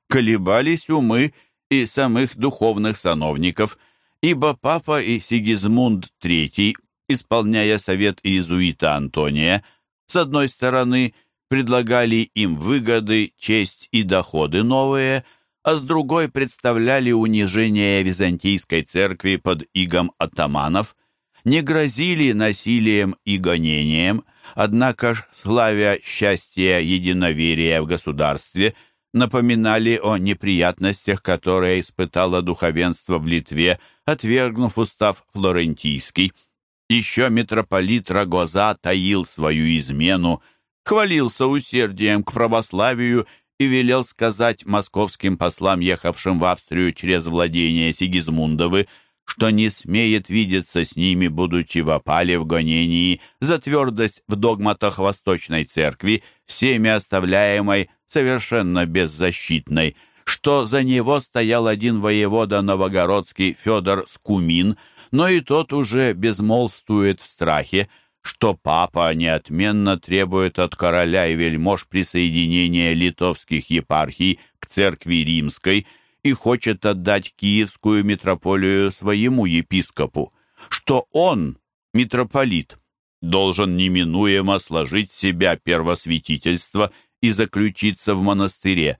Колебались умы и самых духовных сановников, ибо папа и Сигизмунд III, исполняя совет иезуита Антония, с одной стороны – предлагали им выгоды, честь и доходы новые, а с другой представляли унижение византийской церкви под игом атаманов, не грозили насилием и гонением, однако ж, славя счастье единоверия в государстве, напоминали о неприятностях, которые испытало духовенство в Литве, отвергнув устав флорентийский. Еще митрополит Рогоза таил свою измену, хвалился усердием к православию и велел сказать московским послам, ехавшим в Австрию через владение Сигизмундовы, что не смеет видеться с ними, будучи в опале в гонении, за твердость в догматах Восточной Церкви, всеми оставляемой совершенно беззащитной, что за него стоял один воевода новогородский Федор Скумин, но и тот уже безмолвствует в страхе, что папа неотменно требует от короля и вельмож присоединения литовских епархий к церкви римской и хочет отдать киевскую митрополию своему епископу, что он, митрополит, должен неминуемо сложить себя первосвятительство и заключиться в монастыре.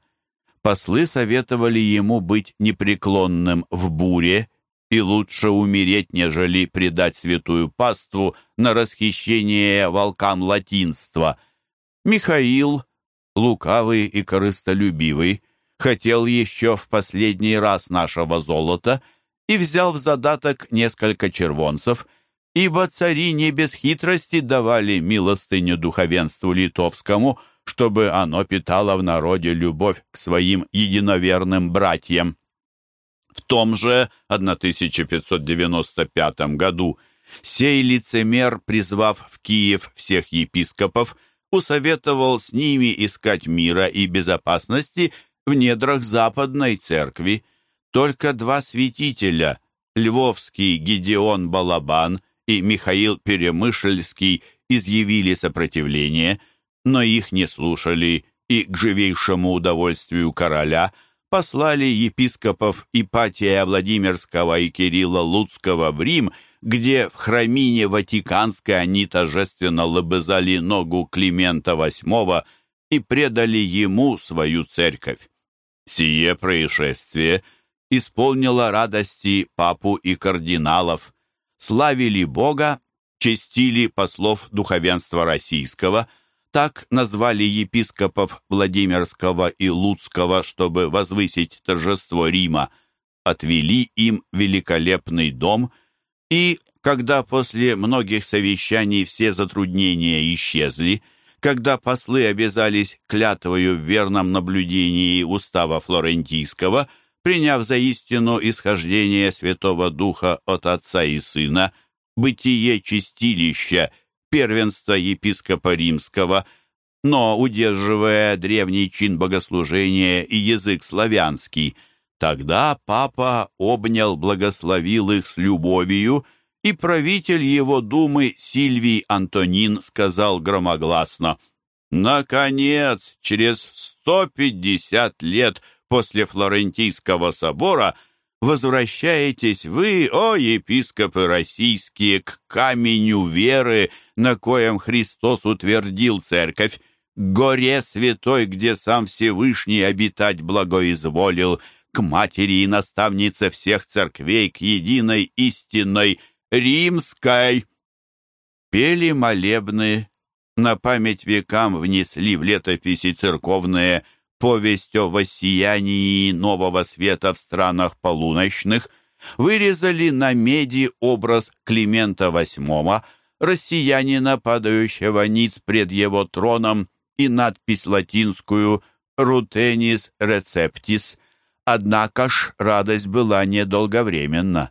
Послы советовали ему быть непреклонным в буре и лучше умереть, нежели предать святую паству на расхищение волкам латинства. Михаил, лукавый и корыстолюбивый, хотел еще в последний раз нашего золота и взял в задаток несколько червонцев, ибо цари не без хитрости давали милостыню духовенству литовскому, чтобы оно питало в народе любовь к своим единоверным братьям. Том же 1595 году сей лицемер, призвав в Киев всех епископов, усоветовал с ними искать мира и безопасности в недрах Западной Церкви. Только два святителя, Львовский Гедеон Балабан и Михаил Перемышльский, изъявили сопротивление, но их не слушали и к живейшему удовольствию короля – послали епископов Ипатия Владимирского и Кирилла Луцкого в Рим, где в храмине Ватиканской они торжественно лобызали ногу Климента VIII и предали ему свою церковь. Сие происшествие исполнило радости папу и кардиналов, славили Бога, честили послов духовенства российского – так назвали епископов Владимирского и Луцкого, чтобы возвысить торжество Рима, отвели им великолепный дом, и, когда после многих совещаний все затруднения исчезли, когда послы обязались клятвою в верном наблюдении устава флорентийского, приняв за истину исхождение Святого Духа от Отца и Сына, бытие чистилища – первенство епископа римского, но удерживая древний чин богослужения и язык славянский. Тогда папа обнял, благословил их с любовью, и правитель его думы Сильвий Антонин сказал громогласно, «Наконец, через сто пятьдесят лет после Флорентийского собора – возвращаетесь вы, о епископы российские, к каменю веры, на коем Христос утвердил церковь, к горе святой, где сам Всевышний обитать благоизволил, к матери и наставнице всех церквей, к единой истинной римской. Пели молебны, на память векам внесли в летописи церковные – повесть о воссиянии нового света в странах полуночных, вырезали на меди образ Климента VIII, россиянина, падающего ниц пред его троном, и надпись латинскую «Рутенис рецептис». Однако ж радость была недолговременна.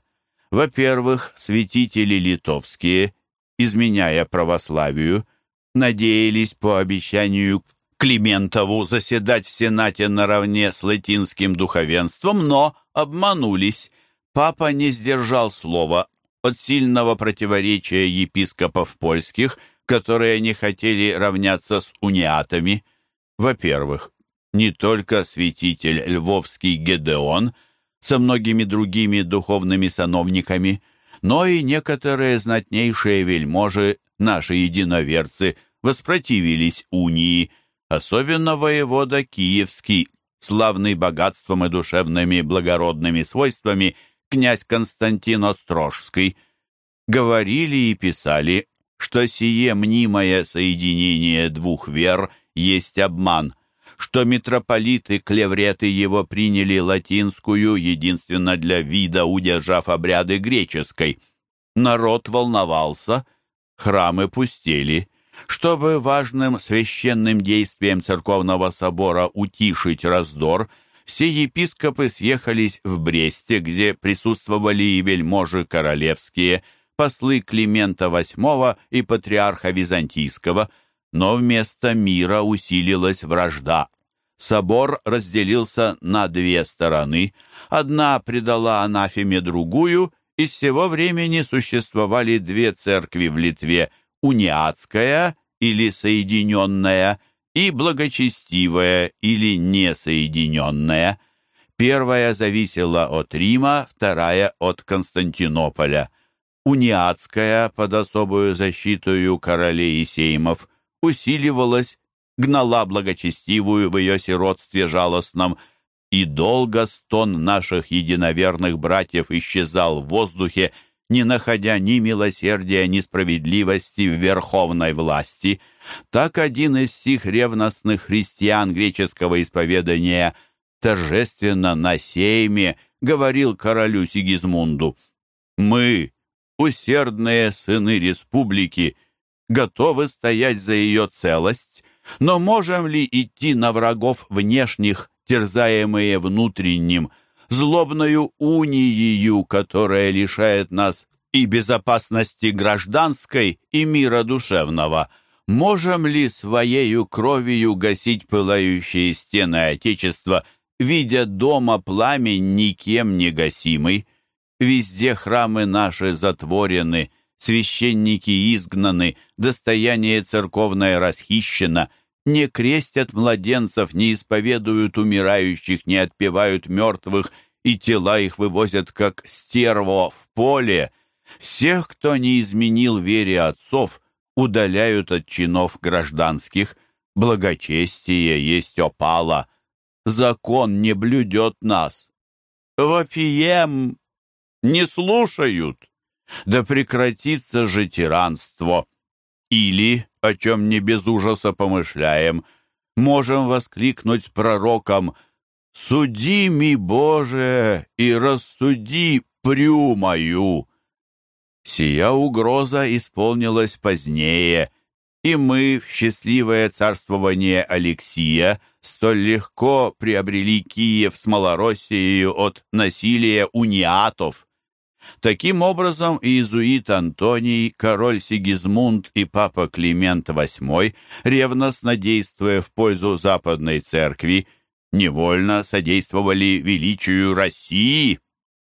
Во-первых, святители литовские, изменяя православию, надеялись по обещанию Климентову заседать в Сенате наравне с латинским духовенством, но обманулись. Папа не сдержал слова от сильного противоречия епископов польских, которые не хотели равняться с униатами. Во-первых, не только святитель Львовский Гедеон со многими другими духовными сановниками, но и некоторые знатнейшие вельможи, наши единоверцы, воспротивились унии – особенно воевода Киевский, славный богатством и душевными благородными свойствами князь Константин Острожский, говорили и писали, что сие мнимое соединение двух вер есть обман, что митрополиты клевреты его приняли латинскую единственно для вида, удержав обряды греческой. Народ волновался, храмы пустели. Чтобы важным священным действием церковного собора утишить раздор, все епископы съехались в Бресте, где присутствовали и вельможи королевские, послы Климента VIII и патриарха Византийского, но вместо мира усилилась вражда. Собор разделился на две стороны. Одна предала анафеме другую, и с сего времени существовали две церкви в Литве – униатская или соединенная и благочестивая или несоединенная. Первая зависела от Рима, вторая – от Константинополя. Униатская, под особую защитою королей и сеймов, усиливалась гнала благочестивую в ее сиротстве жалостном, и долго стон наших единоверных братьев исчезал в воздухе, не находя ни милосердия, ни справедливости в верховной власти. Так один из сих ревностных христиан греческого исповедания торжественно на сейме говорил королю Сигизмунду, «Мы, усердные сыны республики, готовы стоять за ее целость, но можем ли идти на врагов внешних, терзаемые внутренним, злобною унией, которая лишает нас и безопасности гражданской, и мира душевного? Можем ли своею кровью гасить пылающие стены Отечества, видя дома пламень никем не гасимый? Везде храмы наши затворены, священники изгнаны, достояние церковное расхищено, не крестят младенцев, не исповедуют умирающих, не отпевают мертвых, и тела их вывозят, как стерво, в поле. Всех, кто не изменил вере отцов, удаляют от чинов гражданских. Благочестие есть опала. Закон не блюдет нас. Вопием не слушают да прекратится же тиранство. Или, о чем не без ужаса помышляем, можем воскликнуть пророком «Суди ми, Боже, и рассуди прю мою». Сия угроза исполнилась позднее, и мы в счастливое царствование Алексия столь легко приобрели Киев с Малороссией от насилия униатов. Таким образом, иезуит Антоний, король Сигизмунд и папа Климент VIII, ревностно действуя в пользу Западной Церкви, невольно содействовали величию России.